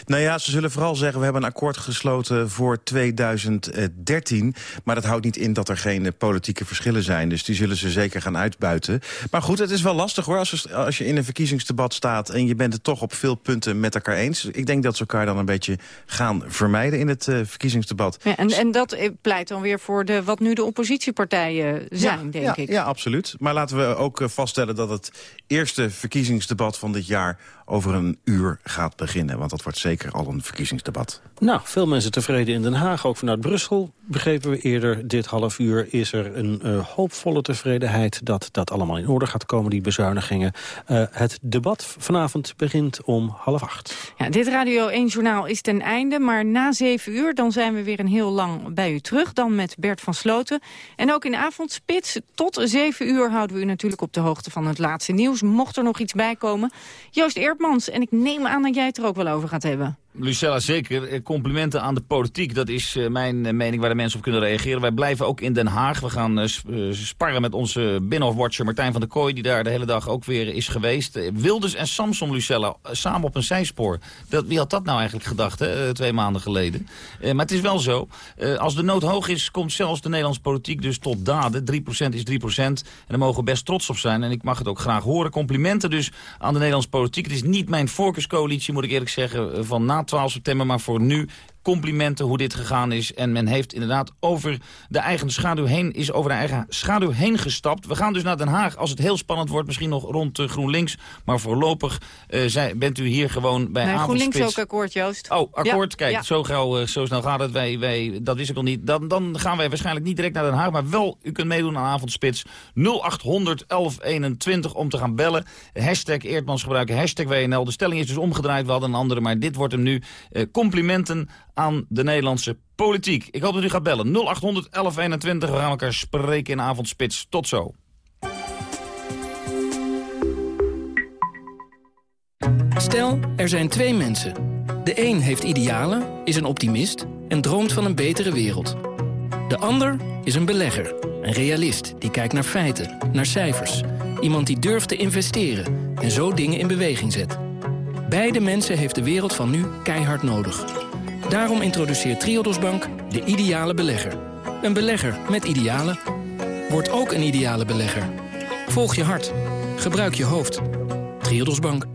Nou ja, ze zullen vooral zeggen... we hebben een akkoord gesloten voor 2013. Maar dat houdt niet in dat er geen politieke verschillen zijn. Dus die zullen ze zeker gaan uitbuiten. Maar goed, het is wel lastig hoor. Als, als je in een verkiezingsdebat staat... en je bent het toch op veel punten met elkaar eens. Ik denk dat ze elkaar dan een beetje gaan vermijden in het uh, verkiezingsdebat. Ja, en, en dat pleit dan weer voor de, wat nu de oppositiepartijen zijn, ja, denk ja, ik. Ja, absoluut. Maar laten we ook vaststellen dat het eerste verkiezingsdebat van dit jaar over een uur gaat beginnen. Want dat wordt zeker al een verkiezingsdebat. Nou, veel mensen tevreden in Den Haag, ook vanuit Brussel. Begrepen we eerder, dit half uur is er een uh, hoopvolle tevredenheid... dat dat allemaal in orde gaat komen, die bezuinigingen. Uh, het debat vanavond begint om half acht. Ja, dit Radio 1-journaal is ten einde, maar na zeven uur... dan zijn we weer een heel lang bij u terug, dan met Bert van Sloten. En ook in avondspits tot zeven uur houden we u natuurlijk op de hoogte van het laatste nieuws. Mocht er nog iets bij komen. Joost Eerdmans, en ik neem aan dat jij het er ook wel over gaat hebben. Lucella, zeker. Complimenten aan de politiek. Dat is uh, mijn uh, mening waar de mensen op kunnen reageren. Wij blijven ook in Den Haag. We gaan sparren met onze Binnenhofwatcher Martijn van der Kooi... die daar de hele dag ook weer is geweest. Wilders en Samson, Lucella, samen op een zijspoor. Wie had dat nou eigenlijk gedacht, hè? twee maanden geleden? maar het is wel zo. als de nood hoog is, komt zelfs de Nederlandse politiek dus tot daden. 3% is 3%. En daar mogen we best trots op zijn. En ik mag het ook graag horen. Complimenten dus aan de Nederlandse politiek. Het is niet mijn voorkeurscoalitie, moet ik eerlijk zeggen, van na 12 september, maar voor nu complimenten hoe dit gegaan is. En men heeft inderdaad over de eigen schaduw heen, is over de eigen schaduw heen gestapt. We gaan dus naar Den Haag. Als het heel spannend wordt, misschien nog rond uh, GroenLinks. Maar voorlopig uh, zij, bent u hier gewoon bij nee, avondspits. GroenLinks ook akkoord, Joost. Oh, akkoord. Ja, Kijk, ja. Zo, gauw, uh, zo snel gaat het. Wij, wij, dat wist ik nog niet. Dan, dan gaan wij waarschijnlijk niet direct naar Den Haag. Maar wel, u kunt meedoen aan avondspits 0800 1121 om te gaan bellen. Hashtag Eerdmans gebruiken, hashtag WNL. De stelling is dus omgedraaid. We hadden een andere, maar dit wordt hem nu. complimenten aan de Nederlandse politiek. Ik hoop dat u gaat bellen. 0800 1121. We gaan elkaar spreken in avondspits. Tot zo. Stel, er zijn twee mensen. De een heeft idealen, is een optimist en droomt van een betere wereld. De ander is een belegger, een realist die kijkt naar feiten, naar cijfers. Iemand die durft te investeren en zo dingen in beweging zet. Beide mensen heeft de wereld van nu keihard nodig. Daarom introduceert Triodos Bank de ideale belegger. Een belegger met idealen. Word ook een ideale belegger. Volg je hart. Gebruik je hoofd. Triodos Bank.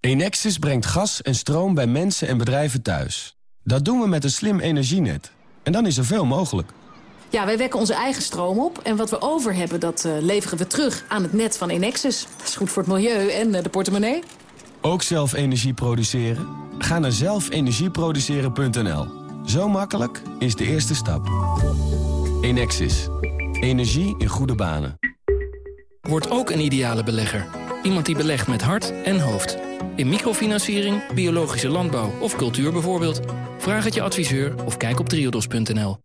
Enexis brengt gas en stroom bij mensen en bedrijven thuis. Dat doen we met een slim energienet. En dan is er veel mogelijk. Ja, wij wekken onze eigen stroom op. En wat we over hebben, dat uh, leveren we terug aan het net van Enexis. Dat is goed voor het milieu en uh, de portemonnee. Ook zelf energie produceren? Ga naar zelfenergieproduceren.nl. Zo makkelijk is de eerste stap. Enexis. Energie in goede banen. Wordt ook een ideale belegger. Iemand die belegt met hart en hoofd. In microfinanciering, biologische landbouw of cultuur bijvoorbeeld. Vraag het je adviseur of kijk op triodos.nl.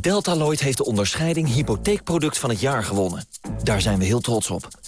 Deltaloid heeft de onderscheiding hypotheekproduct van het jaar gewonnen. Daar zijn we heel trots op.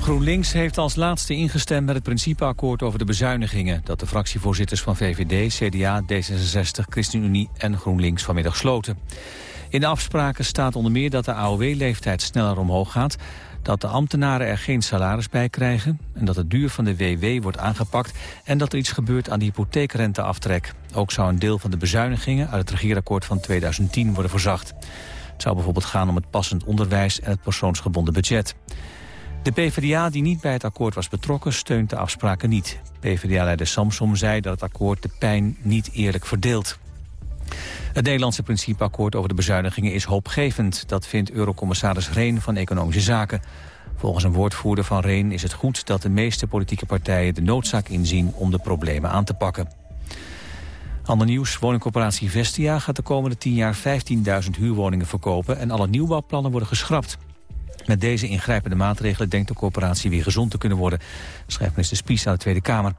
GroenLinks heeft als laatste ingestemd met het principeakkoord over de bezuinigingen... dat de fractievoorzitters van VVD, CDA, D66, ChristenUnie en GroenLinks vanmiddag sloten. In de afspraken staat onder meer dat de AOW-leeftijd sneller omhoog gaat... dat de ambtenaren er geen salaris bij krijgen... en dat de duur van de WW wordt aangepakt... en dat er iets gebeurt aan de hypotheekrenteaftrek. Ook zou een deel van de bezuinigingen uit het regeerakkoord van 2010 worden verzacht. Het zou bijvoorbeeld gaan om het passend onderwijs en het persoonsgebonden budget. De PvdA, die niet bij het akkoord was betrokken, steunt de afspraken niet. PvdA-leider Samsom zei dat het akkoord de pijn niet eerlijk verdeelt. Het Nederlandse principeakkoord over de bezuinigingen is hoopgevend. Dat vindt eurocommissaris Reen van Economische Zaken. Volgens een woordvoerder van Reen is het goed dat de meeste politieke partijen de noodzaak inzien om de problemen aan te pakken. Ander nieuws, woningcorporatie Vestia gaat de komende 10 jaar 15.000 huurwoningen verkopen en alle nieuwbouwplannen worden geschrapt. Met deze ingrijpende maatregelen denkt de corporatie weer gezond te kunnen worden, schrijft minister Spies aan de Tweede Kamer.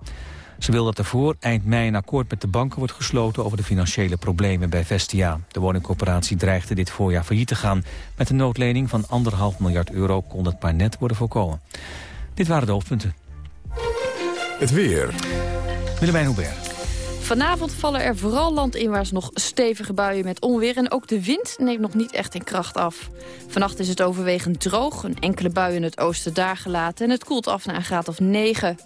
Ze wil dat er voor eind mei een akkoord met de banken wordt gesloten over de financiële problemen bij Vestia. De woningcorporatie dreigde dit voorjaar failliet te gaan. Met een noodlening van anderhalf miljard euro kon het maar net worden voorkomen. Dit waren de hoofdpunten. Het weer. Willemijn Hubert. Vanavond vallen er vooral landinwaarts nog stevige buien met onweer... en ook de wind neemt nog niet echt in kracht af. Vannacht is het overwegend droog, een enkele bui in het oosten daar gelaten... en het koelt af naar een graad of 9.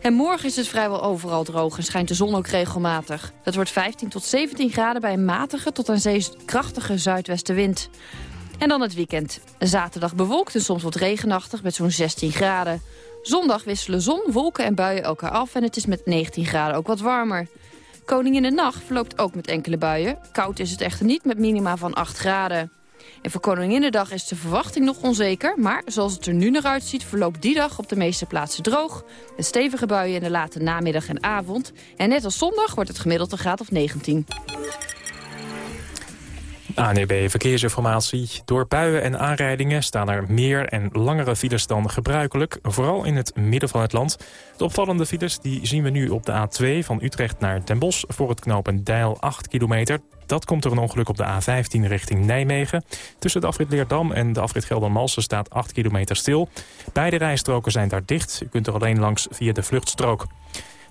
En morgen is het vrijwel overal droog en schijnt de zon ook regelmatig. Het wordt 15 tot 17 graden bij een matige tot aan zee krachtige zuidwestenwind. En dan het weekend. Zaterdag bewolkt en soms wat regenachtig met zo'n 16 graden. Zondag wisselen zon, wolken en buien elkaar af... en het is met 19 graden ook wat warmer. Koningin de Nacht verloopt ook met enkele buien. Koud is het echter niet met minima van 8 graden. En voor Koninginnedag is de verwachting nog onzeker... maar zoals het er nu naar uitziet verloopt die dag op de meeste plaatsen droog... met stevige buien in de late namiddag en avond. En net als zondag wordt het gemiddeld een graad of 19. ANEB Verkeersinformatie. Door buien en aanrijdingen staan er meer en langere files dan gebruikelijk. Vooral in het midden van het land. De opvallende files die zien we nu op de A2 van Utrecht naar Den Bosch... voor het knooppunt Deil 8 kilometer. Dat komt door een ongeluk op de A15 richting Nijmegen. Tussen de afrit Leerdam en de afrit Geldermalsen staat 8 kilometer stil. Beide rijstroken zijn daar dicht. U kunt er alleen langs via de vluchtstrook.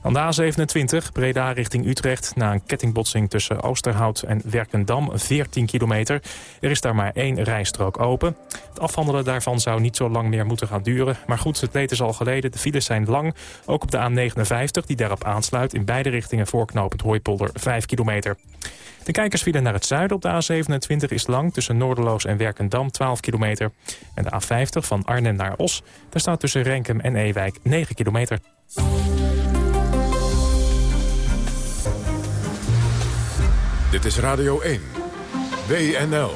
Dan de A27, Breda richting Utrecht... na een kettingbotsing tussen Oosterhout en Werkendam, 14 kilometer. Er is daar maar één rijstrook open. Het afhandelen daarvan zou niet zo lang meer moeten gaan duren. Maar goed, het leed is al geleden. De files zijn lang. Ook op de A59, die daarop aansluit... in beide richtingen voorknopend Hooipolder, 5 kilometer. De kijkersfile naar het zuiden op de A27 is lang... tussen Noorderloos en Werkendam, 12 kilometer. En de A50 van Arnhem naar Os... daar staat tussen Renkum en Ewijk 9 kilometer. Dit is Radio 1. WNL.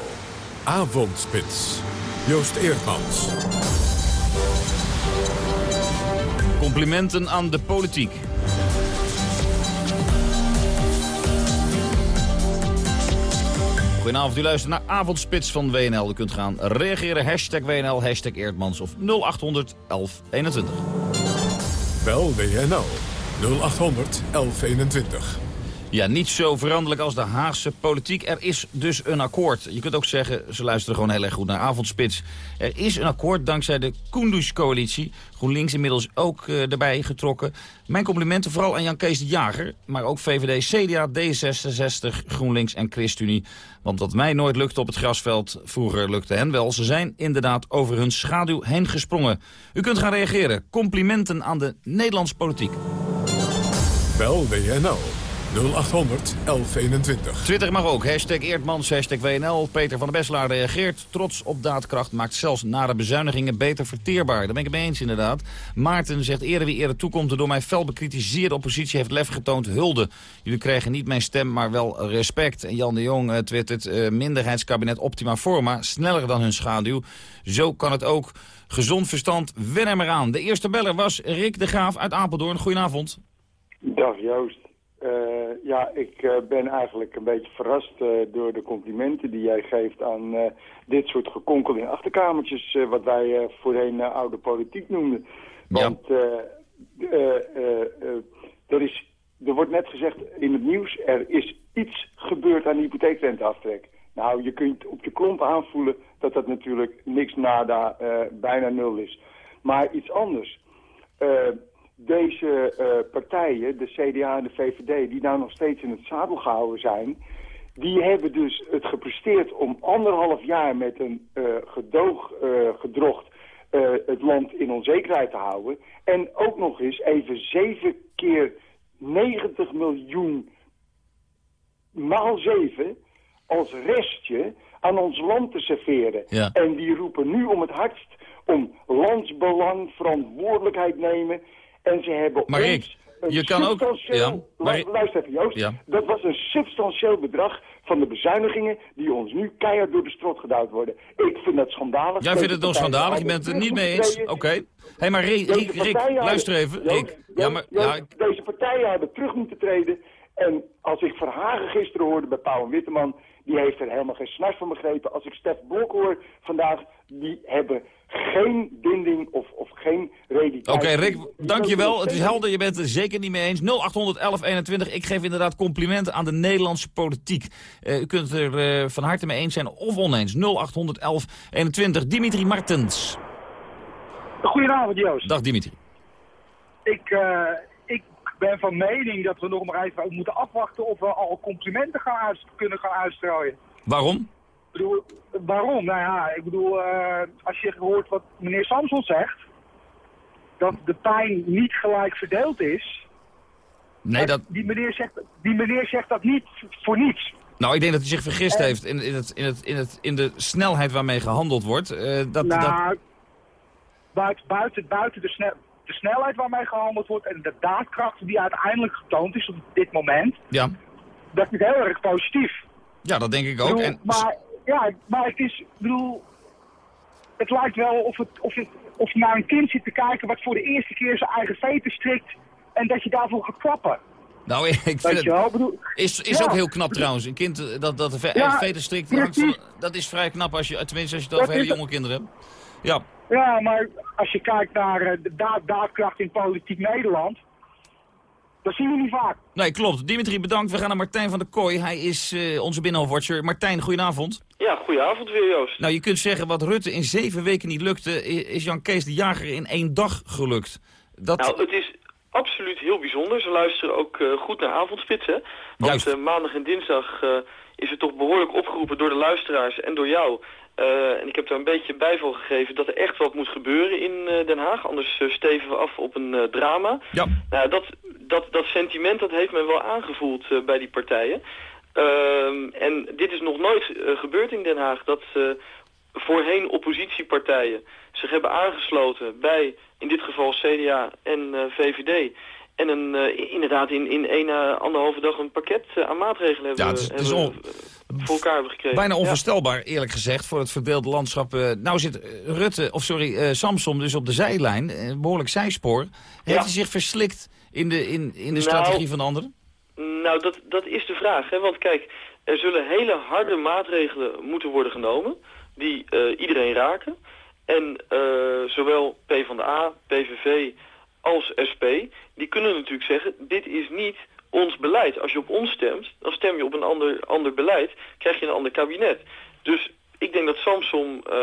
Avondspits. Joost Eerdmans. Complimenten aan de politiek. Goedenavond, u luistert naar Avondspits van WNL. U kunt gaan reageren, hashtag WNL, hashtag Eerdmans of 0800 1121. Bel WNL 0800 1121. Ja, niet zo veranderlijk als de Haagse politiek. Er is dus een akkoord. Je kunt ook zeggen, ze luisteren gewoon heel erg goed naar Avondspits. Er is een akkoord dankzij de Kunduz-coalitie. GroenLinks inmiddels ook uh, erbij getrokken. Mijn complimenten vooral aan Jan Kees de Jager. Maar ook VVD, CDA, D66, GroenLinks en ChristenUnie. Want wat mij nooit lukte op het grasveld, vroeger lukte hen wel. Ze zijn inderdaad over hun schaduw heen gesprongen. U kunt gaan reageren. Complimenten aan de Nederlandse politiek. Bel WNL 0800 1121. Twitter mag ook. Hashtag Eerdmans, hashtag WNL. Peter van der Beslaar reageert. Trots op daadkracht maakt zelfs nare bezuinigingen beter verteerbaar. Daar ben ik het mee eens inderdaad. Maarten zegt eerder wie eerder toekomt. De door mij fel bekritiseerde oppositie heeft lef getoond. Hulde. Jullie krijgen niet mijn stem, maar wel respect. En Jan de Jong uh, twittert. Uh, minderheidskabinet optima forma. Sneller dan hun schaduw. Zo kan het ook. Gezond verstand, wen er maar aan. De eerste beller was Rick de Graaf uit Apeldoorn. Goedenavond. Dag Joost. Uh, ja, ik uh, ben eigenlijk een beetje verrast uh, door de complimenten die jij geeft aan dit soort gekonkel in achterkamertjes, wat wij voorheen oude politiek noemden. Want er, is, er wordt net gezegd in het nieuws, er is iets gebeurd aan de hypotheekrenteaftrek. Nou, je kunt op je klomp aanvoelen dat dat natuurlijk niks nada, bijna nul is. Maar iets anders deze uh, partijen, de CDA en de VVD, die nou nog steeds in het zadel gehouden zijn... die hebben dus het gepresteerd om anderhalf jaar met een uh, gedoog uh, gedrocht het land in onzekerheid te houden. En ook nog eens even zeven keer 90 miljoen maal zeven als restje aan ons land te serveren. Ja. En die roepen nu om het hardst om landsbelang, verantwoordelijkheid nemen... En ze hebben maar Rick, je kan ook... Ja, maar... Luister even Joost, ja. dat was een substantieel bedrag van de bezuinigingen die ons nu keihard door de strot gedouwd worden. Ik vind dat schandalig. Jij vindt het dan schandalig, je bent het er niet mee eens? Oké. Okay. hey, maar Rick, Rick, Rick luister even. Rick. Ja, maar, ja, Deze partijen hebben terug moeten treden. En als ik Verhagen gisteren hoorde bij Pauw en Witteman... die heeft er helemaal geen snars van begrepen. Als ik Stef Blok hoor vandaag, die hebben geen binding of, of geen realiteit. Oké, okay, Rick, dankjewel. Het is helder, je bent het zeker niet mee eens. 081121, ik geef inderdaad complimenten aan de Nederlandse politiek. Uh, u kunt er uh, van harte mee eens zijn of oneens. 081121, Dimitri Martens. Goedenavond, Joost. Dag, Dimitri. Ik, uh, ik ben van mening dat we nog maar even moeten afwachten... of we al complimenten gaan uit, kunnen gaan uitstrooien. Waarom? Bedoel, waarom? Nou ja, ik bedoel, uh, als je hoort wat meneer Samson zegt, dat de pijn niet gelijk verdeeld is. Nee, dat... Die meneer, zegt, die meneer zegt dat niet voor niets. Nou, ik denk dat hij zich vergist en... heeft in, in, het, in, het, in, het, in de snelheid waarmee gehandeld wordt. Uh, dat, nou, dat... buiten, buiten, buiten de, de snelheid waarmee gehandeld wordt en de daadkracht die uiteindelijk getoond is op dit moment. Ja. Dat is heel erg positief. Ja, dat denk ik ook. Bedoel, en... Maar ja, maar het is, ik bedoel, het lijkt wel of, het, of, het, of je naar een kind zit te kijken wat voor de eerste keer zijn eigen veten strikt en dat je daarvoor gaat klappen. Nou, ik vind Weet je wel? het... Bedoel, Is, is ja. ook heel knap trouwens. Een kind eh, dat, dat de Ja, veten strikt, dat is vrij knap, als je, tenminste als je het over hele jonge kinderen hebt. Ja, Ja, maar als je kijkt naar eh, de daad, daadkracht in politiek Nederland, dat zien we niet vaak. nee, klopt. Dimitri, bedankt. We gaan naar Martijn van der Kooi. Hij is eh, onze binnenhofwatcher. Martijn, goedenavond. Ja, goedenavond weer Joost. Nou, je kunt zeggen wat Rutte in zeven weken niet lukte, is Jan Kees de Jager in één dag gelukt. Dat... Nou, het is absoluut heel bijzonder. Ze luisteren ook eh, goed naar avondspits, hè? Want Juist. eh, maandag en dinsdag eh, is het toch behoorlijk opgeroepen door de luisteraars en door jou. Eh, en ik heb daar een beetje bijval gegeven dat er echt wat moet gebeuren in eh, Den Haag. Anders eh, steven we af op een drama. Ja. Nou, dat, dat, dat sentiment dat heeft men wel aangevoeld bij die partijen. Ehm, en dit is nog nooit gebeurd in Den Haag. Dat voorheen oppositiepartijen zich hebben aangesloten bij, in dit geval CDA en VVD. En een, eh, inderdaad in, in één à anderhalve dag een pakket eh, aan maatregelen hebben, Ja, het is- het is hebben, on- eh, voor elkaar hebben gekregen. Bijna Ja. onvoorstelbaar, eerlijk gezegd, voor het verdeelde landschap. Eh, nou zit eh, Rutte, of sorry, eh, Samson dus op de zijlijn, eh, een behoorlijk zijspoor. Heeft hij zich verslikt in de, in, in de Nou, strategie van de anderen? Nou, dat, dat is de vraag. Hè? Want kijk, er zullen hele harde maatregelen moeten worden genomen... die eh, iedereen raken. En eh, zowel PvdA, PVV als SP... die kunnen natuurlijk zeggen... dit is niet ons beleid. Als je op ons stemt, dan stem je op een ander, ander beleid, krijg je een ander kabinet. Dus ik denk dat Samson uh,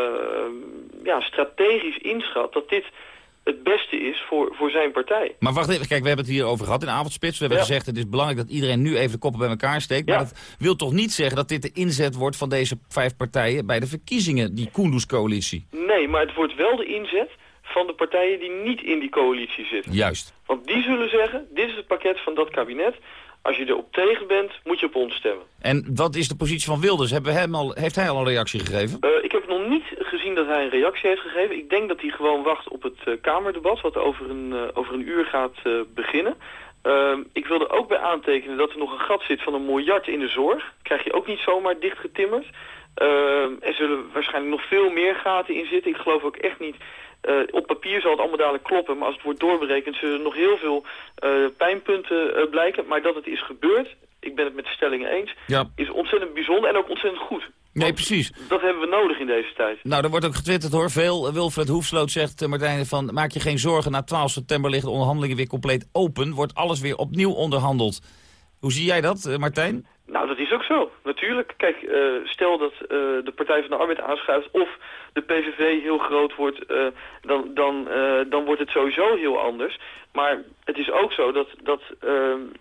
ja, strategisch inschat dat dit het beste is voor, voor zijn partij. Maar wacht even, kijk, we hebben het hier over gehad in avondspits. We hebben gezegd, het is belangrijk dat iedereen nu even de koppen bij elkaar steekt. Maar dat wil toch niet zeggen dat dit de inzet wordt van deze vijf partijen... bij de verkiezingen, die Kunduz-coalitie? Nee, maar het wordt wel de inzet van de partijen die niet in die coalitie zitten. Juist. Want die zullen zeggen, dit is het pakket van dat kabinet... Als je erop tegen bent, moet je op ons stemmen. En wat is de positie van Wilders? Hebben hem al, heeft hij al een reactie gegeven? Uh, ik heb nog niet gezien dat hij een reactie heeft gegeven. Ik denk dat hij gewoon wacht op het uh, Kamerdebat, wat over een, uh, over een uur gaat beginnen. Ehm, ik wilde ook bij aantekenen dat er nog een gat zit van een miljard in de zorg. krijg je ook niet zomaar dichtgetimmerd. Ehm, er zullen waarschijnlijk nog veel meer gaten in zitten. Ik geloof ook echt niet uh, op papier zal het allemaal dadelijk kloppen, maar als het wordt doorberekend zullen er nog heel veel uh, pijnpunten uh, blijken. Maar dat het is gebeurd, ik ben het met de stellingen eens, ja. is ontzettend bijzonder en ook ontzettend goed. Nee, precies. Dat hebben we nodig in deze tijd. Nou, er wordt ook getwitterd hoor. Veel. Wilfred Hoefsloot zegt, Martijn, van maak je geen zorgen. Na 12 september liggen de onderhandelingen weer compleet open. Wordt alles weer opnieuw onderhandeld. Hoe zie jij dat, Martijn? Nou, dat is ook zo, natuurlijk. Kijk, uh, stel dat uh, de Partij van de Arbeid aanschuift of de PVV heel groot wordt, uh, dan, dan, dan wordt het sowieso heel anders. Maar het is ook zo dat dat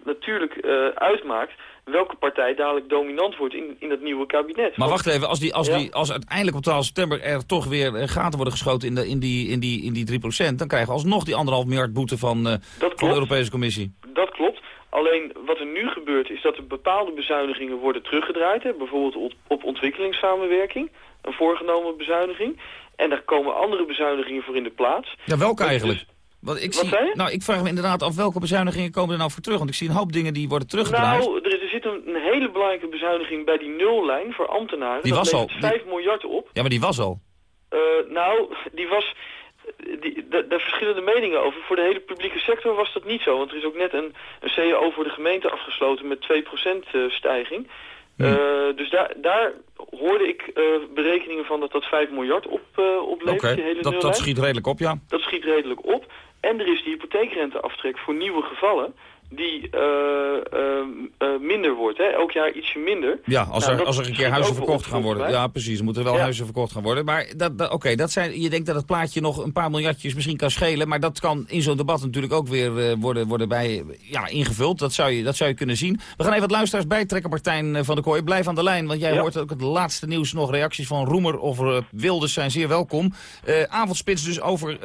natuurlijk uitmaakt welke partij dadelijk dominant wordt in, in het nieuwe kabinet. Maar wacht even, als, die, als, die, als uiteindelijk op 12 september er toch weer gaten worden geschoten in, de, in, die, in, die, in die 3%, dan krijgen we alsnog die anderhalf miljard boete van, van de Europese Commissie. Dat klopt. Alleen wat er nu gebeurt is dat er bepaalde bezuinigingen worden teruggedraaid. Hè? Bijvoorbeeld op ontwikkelingssamenwerking, een voorgenomen bezuiniging. En daar komen andere bezuinigingen voor in de plaats. Ja, welke eigenlijk? Dus, wat, ik wat zie, nou, ik vraag me inderdaad af welke bezuinigingen komen er nou voor terug. Want ik zie een hoop dingen die worden teruggedraaid. Nou, er, er zit een, een, hele belangrijke bezuiniging bij die nullijn voor ambtenaren. Die dat was al. 5 miljard op. Ja, maar die was al. Uh, nou, die was die, daar verschillende meningen over. Voor de hele publieke sector was dat niet zo. Want er is ook net een, een CAO voor de gemeente afgesloten met 2% stijging. Hmm. Uh, dus daar, daar hoorde ik uh, berekeningen van dat dat 5 miljard op, uh, oplevert. Okay, die hele dat, dat schiet redelijk op, ja. Dat schiet redelijk op. En er is die hypotheekrenteaftrek voor nieuwe gevallen die uh, uh, uh, minder wordt. Hè? Elk jaar ietsje minder. Ja, als, nou, er, als er een keer huizen verkocht gaan worden. Bij. Ja, precies. Er moeten wel ja. huizen verkocht gaan worden. Maar dat, dat, oké, dat zijn, je denkt dat het plaatje nog een paar miljardjes misschien kan schelen. Maar dat kan in zo'n debat natuurlijk ook weer worden, worden bij, ja, ingevuld. Dat zou, je, dat zou je kunnen zien. We gaan even wat luisteraars bijtrekken, Martijn van der Kooi. Blijf aan de lijn, want jij ja. hoort ook het laatste nieuws nog. Reacties van Roemer of Wilders zijn zeer welkom. avondspits dus over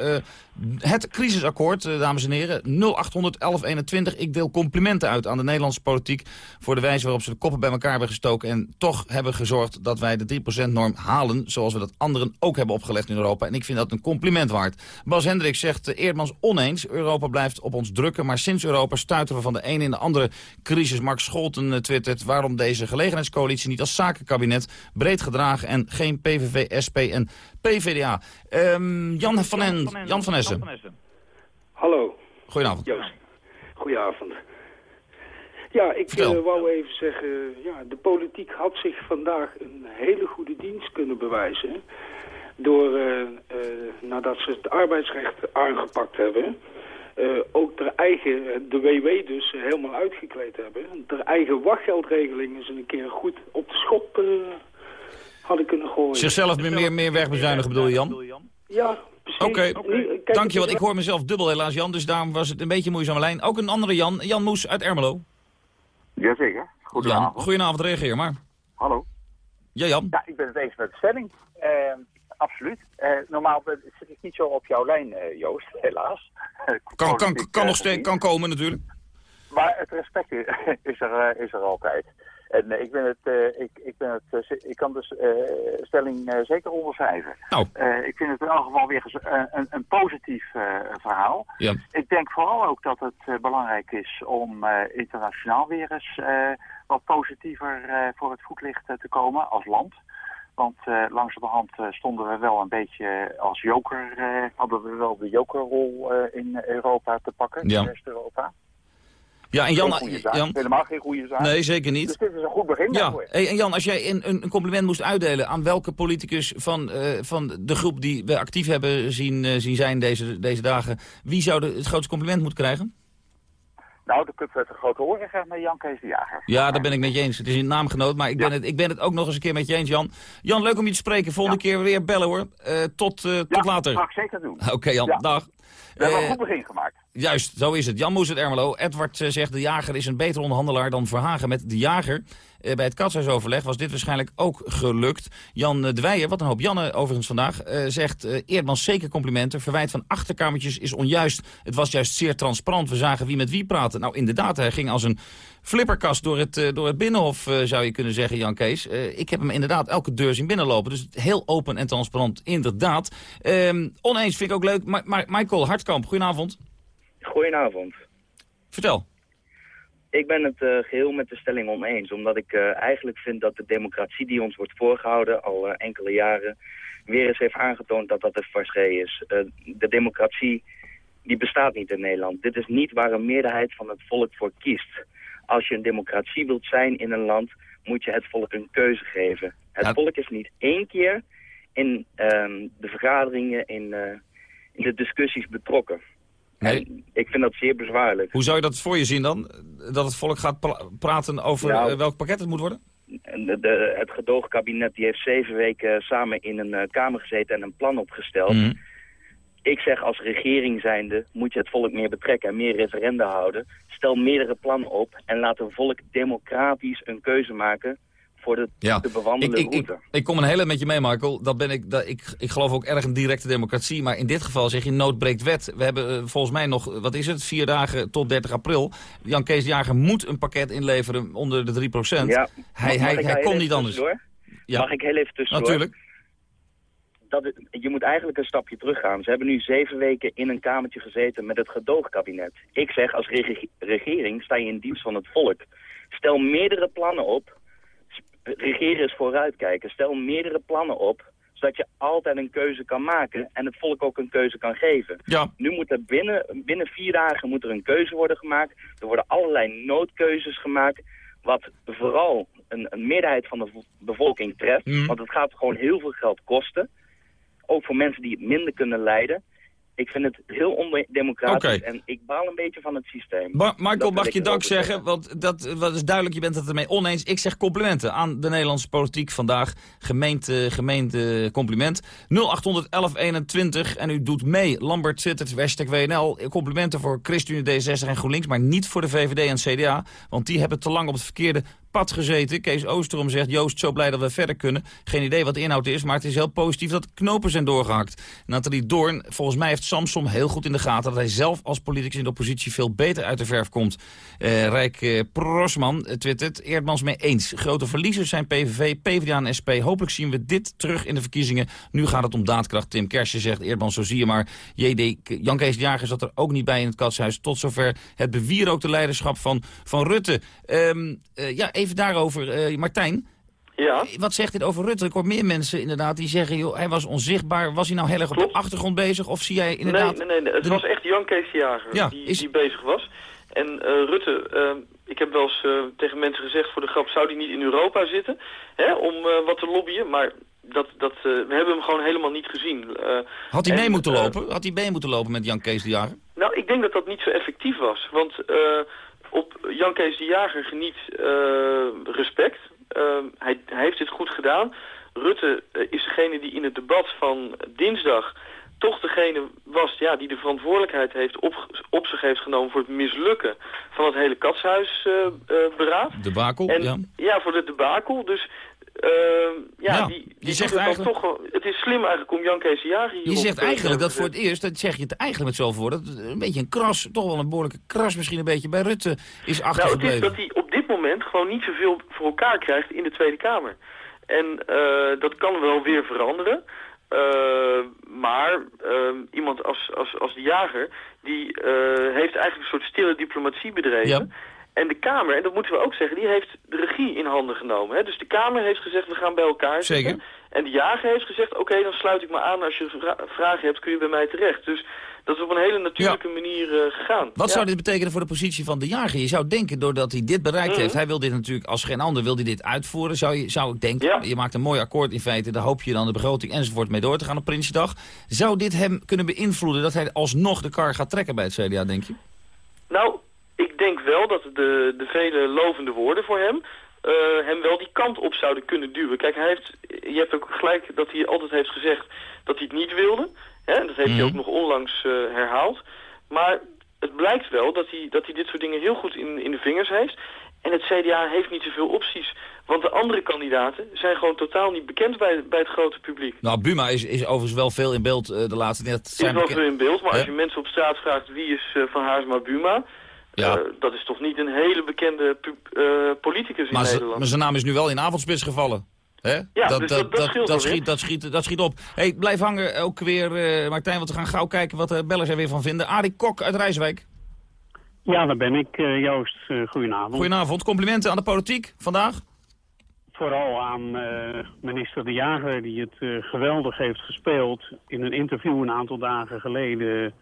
het crisisakkoord, dames en heren. 0800 1121. Ik deel complimenten uit aan de Nederlandse politiek... voor de wijze waarop ze de koppen bij elkaar hebben gestoken... en toch hebben gezorgd dat wij de 3%-norm halen... zoals we dat anderen ook hebben opgelegd in Europa. En ik vind dat een compliment waard. Bas Hendrik zegt uh, Eerdmans oneens. Europa blijft op ons drukken, maar sinds Europa stuiten we van de ene in de andere crisis. Mark Scholten uh, twittert waarom deze gelegenheidscoalitie niet als zakenkabinet... breed gedragen en geen PVV, SP en PVDA. Um, Jan van, en, Jan van Essen. Hallo. Goedenavond. Joost. Goedenavond. Ja, ik uh, wou even zeggen, ja, de politiek had zich vandaag een hele goede dienst kunnen bewijzen. Door, uh, uh, nadat ze het arbeidsrecht aangepakt hebben, ook ter eigen, de WW dus helemaal uitgekleed hebben. Ter eigen wachtgeldregeling is een keer goed op de schop hadden kunnen gooien. Zichzelf meer, meer, meer wegbezuinigen bedoel je, Jan? Ja, Oké, okay. okay. dank je, want ik hoor mezelf dubbel helaas, Jan. Dus daarom was het een beetje moeizame lijn. Ook een andere Jan, Jan Moes uit Ermelo. Jazeker, goedenavond. Jan, goedenavond, reageer maar. Hallo. Ja, Jan. Ja, ik ben het eens met de stelling. Uh, absoluut. Uh, normaal zit ik niet zo op jouw lijn, uh, Joost, helaas. kan, kan, kan nog steeds kan komen natuurlijk. Maar het respect is er, is er altijd. En uh, ik, ben het, uh, ik, ik, ben het, uh, ik kan de stelling zeker onderschrijven. Nou. ik vind het in elk geval weer een, een positief verhaal. Ja. Ik denk vooral ook dat het belangrijk is om internationaal weer eens wat positiever voor het voetlicht te komen als land. Want uh, langzamerhand uh, stonden we wel een beetje als joker, uh, hadden we wel de jokerrol in Europa te pakken, ja. in West-Europa. Ja, en Jan, Jan... Helemaal geen goede zaak. Nee, zeker niet. Dus dit is een goed begin ja. daarvoor. Hey, en Jan, als jij een, een compliment moest uitdelen aan welke politicus van, uh, van de groep die we actief hebben zien, uh, zien zijn deze, deze dagen, wie zou de, het grootste compliment moeten krijgen? Nou, de een grote horen met Jan Kees de Jager. Ja, daar ben ik met je eens. Het is een naamgenoot, maar ik ben, het, ik ben het ook nog eens een keer met je eens, Jan. Jan, leuk om je te spreken. Volgende keer weer bellen, hoor. Uh, tot, uh, tot later. dat ga ik zeker doen. Oké, Jan. Dag. We hebben een goed begin gemaakt. Juist, zo is het. Jan Moes het Ermelo. Edward zegt de jager is een betere onderhandelaar dan Verhagen met de jager. Uh, bij het katshuisoverleg was dit waarschijnlijk ook gelukt. Jan de Weijer, wat een hoop Janne overigens vandaag, zegt Eerdmans zeker complimenten. Verwijt van achterkamertjes is onjuist. Het was juist zeer transparant. We zagen wie met wie praten. Nou inderdaad, hij ging als een flipperkast door het, door het Binnenhof, zou je kunnen zeggen, Jan Kees. ik heb hem inderdaad elke deur zien binnenlopen. Dus heel open en transparant, inderdaad. Ehm, oneens vind ik ook leuk. Ma Michael Hartkamp, goedenavond. Goedenavond. Vertel. Ik ben het uh, geheel met de stelling oneens. Omdat ik uh, eigenlijk vind dat de democratie die ons wordt voorgehouden al uh, enkele jaren... weer eens heeft aangetoond dat dat een farce is. de democratie die bestaat niet in Nederland. Dit is niet waar een meerderheid van het volk voor kiest. Als je een democratie wilt zijn in een land, moet je het volk een keuze geven. Het ja. volk is niet één keer in ehm, de vergaderingen, in, in de discussies betrokken. Nee. ik vind dat zeer bezwaarlijk. Hoe zou je dat voor je zien dan? Dat het volk gaat praten over nou, uh, welk pakket het moet worden? De, de, het gedoogkabinet die heeft zeven weken samen in een uh, kamer gezeten en een plan opgesteld. Mhm. Mm. Ik zeg als regering zijnde moet je het volk meer betrekken en meer referenda houden. Stel meerdere plannen op en laat het volk democratisch een keuze maken voor de, ja. de bewandelde ik, ik, route. Ik, ik, kom een hele met je mee, Michael. Dat ben ik, dat, ik, ik geloof ook erg in directe democratie. Maar in dit geval zeg je nood breekt wet. We hebben uh, volgens mij nog, wat is het, vier dagen tot 30 april. Jan Kees de Jager moet een pakket inleveren onder de 3 procent. Ja. Hij, hij, hij kon niet anders. Ja. Mag ik heel even tussendoor? Natuurlijk. Dat het, je moet eigenlijk een stapje teruggaan. Ze hebben nu zeven weken in een kamertje gezeten met het gedoogkabinet. Ik zeg, als reg regering sta je in dienst van het volk. Stel meerdere plannen op regeren is vooruitkijken. Stel meerdere plannen op, zodat je altijd een keuze kan maken en het volk ook een keuze kan geven. Ja. Nu moet er binnen, binnen vier dagen moet er een keuze worden gemaakt. Er worden allerlei noodkeuzes gemaakt, wat vooral een, een meerderheid van de bevolking treft. Mm. Want het gaat gewoon heel veel geld kosten. Ook voor mensen die het minder kunnen leiden. Ik vind het heel ondemocratisch en ik baal een beetje van het systeem. Ma Michael, mag je dank zeggen? Want dat, is duidelijk, je bent het ermee oneens. Ik zeg complimenten aan de Nederlandse politiek vandaag. Gemeente, gemeente compliment. 0800 1121 en u doet mee. Lambert Zittert, hashtag WNL. Complimenten voor ChristenUnie, D66 en GroenLinks, maar niet voor de VVD en CDA. Want die hebben te lang op het verkeerde gezeten. Kees Oosterom zegt, Joost, zo blij dat we verder kunnen. Geen idee wat de inhoud is, maar het is heel positief dat knopen zijn doorgehakt. Nathalie Doorn, volgens mij heeft Samsom heel goed in de gaten... dat hij zelf als politicus in de oppositie veel beter uit de verf komt. Uh, Rijk uh, Prosman uh, twittert, Eerdmans mee eens. Grote verliezers zijn PVV, PvdA en SP. Hopelijk zien we dit terug in de verkiezingen. Nu gaat het om daadkracht. Tim Kersje zegt, Eerdmans, zo zie je maar. JD, Jan Kees de Jager zat er ook niet bij in het katshuis. Tot zover het bewierookte leiderschap van, van Rutte. Um, ja, even daarover, uh, Martijn. Ja? Wat zegt dit over Rutte? Ik hoor meer mensen inderdaad die zeggen, joh, hij was onzichtbaar. Was hij nou heel erg op de achtergrond bezig? Of zie jij inderdaad... Nee, nee, nee. Het de... was echt Jan Kees de Jager ja, die, is... die bezig was. En uh, Rutte, uh, ik heb wel eens uh, tegen mensen gezegd voor de grap, zou die niet in Europa zitten? Hè, om wat te lobbyen, maar... Dat, dat, we hebben hem gewoon helemaal niet gezien. Had hij mee en, moeten lopen? Had hij mee moeten lopen met Jan Kees de Jager? Nou, ik denk dat dat niet zo effectief was. Want op Jan Kees de Jager geniet uh, respect. Uh, hij, hij, heeft dit goed gedaan. Rutte uh, is degene die in het debat van dinsdag toch degene was ja, die de verantwoordelijkheid heeft op, op zich heeft genomen voor het mislukken van het hele katshuisberaad. debakel, en, ja. Ja, voor de debakel. Dus uh, ja, ja, die, die je zegt het, eigenlijk... toch, het is slim eigenlijk om Jan Kees de Jager hier Je zegt eigenlijk dat voor het eerst, dat zeg je het eigenlijk met zoveel woorden, dat een beetje een kras, toch wel een behoorlijke kras misschien een beetje bij Rutte is achtergebleven. Nou, het is dat hij op dit moment gewoon niet zoveel voor elkaar krijgt in de Tweede Kamer. En uh, dat kan wel weer veranderen. Uh, maar uh, iemand als, als, als de jager, die heeft eigenlijk een soort stille diplomatie bedreven. Ja. En de Kamer, en dat moeten we ook zeggen, die heeft de regie in handen genomen. Hè? Dus de Kamer heeft gezegd, we gaan bij elkaar Zeker. zitten. En de jager heeft gezegd, oké, okay, dan sluit ik me aan. Als je vra vragen hebt, kun je bij mij terecht. Dus dat is op een hele natuurlijke ja. manier uh, gegaan. Wat ja. zou dit betekenen voor de positie van de jager? Je zou denken, doordat hij dit bereikt Mhm. heeft... hij wil dit natuurlijk als geen ander, wil hij dit uitvoeren. Zou, je, zou ik denken, Ja. je maakt een mooi akkoord in feite... daar hoop je dan de begroting enzovoort mee door te gaan op Prinsjesdag. Zou dit hem kunnen beïnvloeden dat hij alsnog de kar gaat trekken bij het CDA, denk je? Nou, ik denk wel dat de, de vele lovende woorden voor hem... eh, hem wel die kant op zouden kunnen duwen. Kijk, hij heeft, je hebt ook gelijk dat hij altijd heeft gezegd dat hij het niet wilde. Hè? Dat heeft hij ook nog onlangs eh, herhaald. Maar het blijkt wel dat hij, dat hij dit soort dingen heel goed in, in de vingers heeft. En het CDA heeft niet zoveel opties. Want de andere kandidaten zijn gewoon totaal niet bekend bij, bij het grote publiek. Nou, Buma is, is overigens wel veel in beeld eh, de laatste net. Het is wel veel in beeld, maar als je mensen op straat vraagt wie is Van Haarsma Buma... Ja. eh, dat is toch niet een hele bekende pu- eh, politicus in Maar, Nederland. maar zijn naam is nu wel in avondspits gevallen. Hè? Ja, dat, dus dat, dat- schiet, dat, schiet, dat schiet op. Hey, blijf hangen ook weer, eh, Martijn, want we gaan gauw kijken wat de bellers er weer van vinden. Arie Kok uit Rijswijk. Ja, daar ben ik, Joost. Goedenavond. Goedenavond, complimenten aan de politiek vandaag. Vooral aan eh, minister De Jager, die het eh, geweldig heeft gespeeld. In een interview een aantal dagen geleden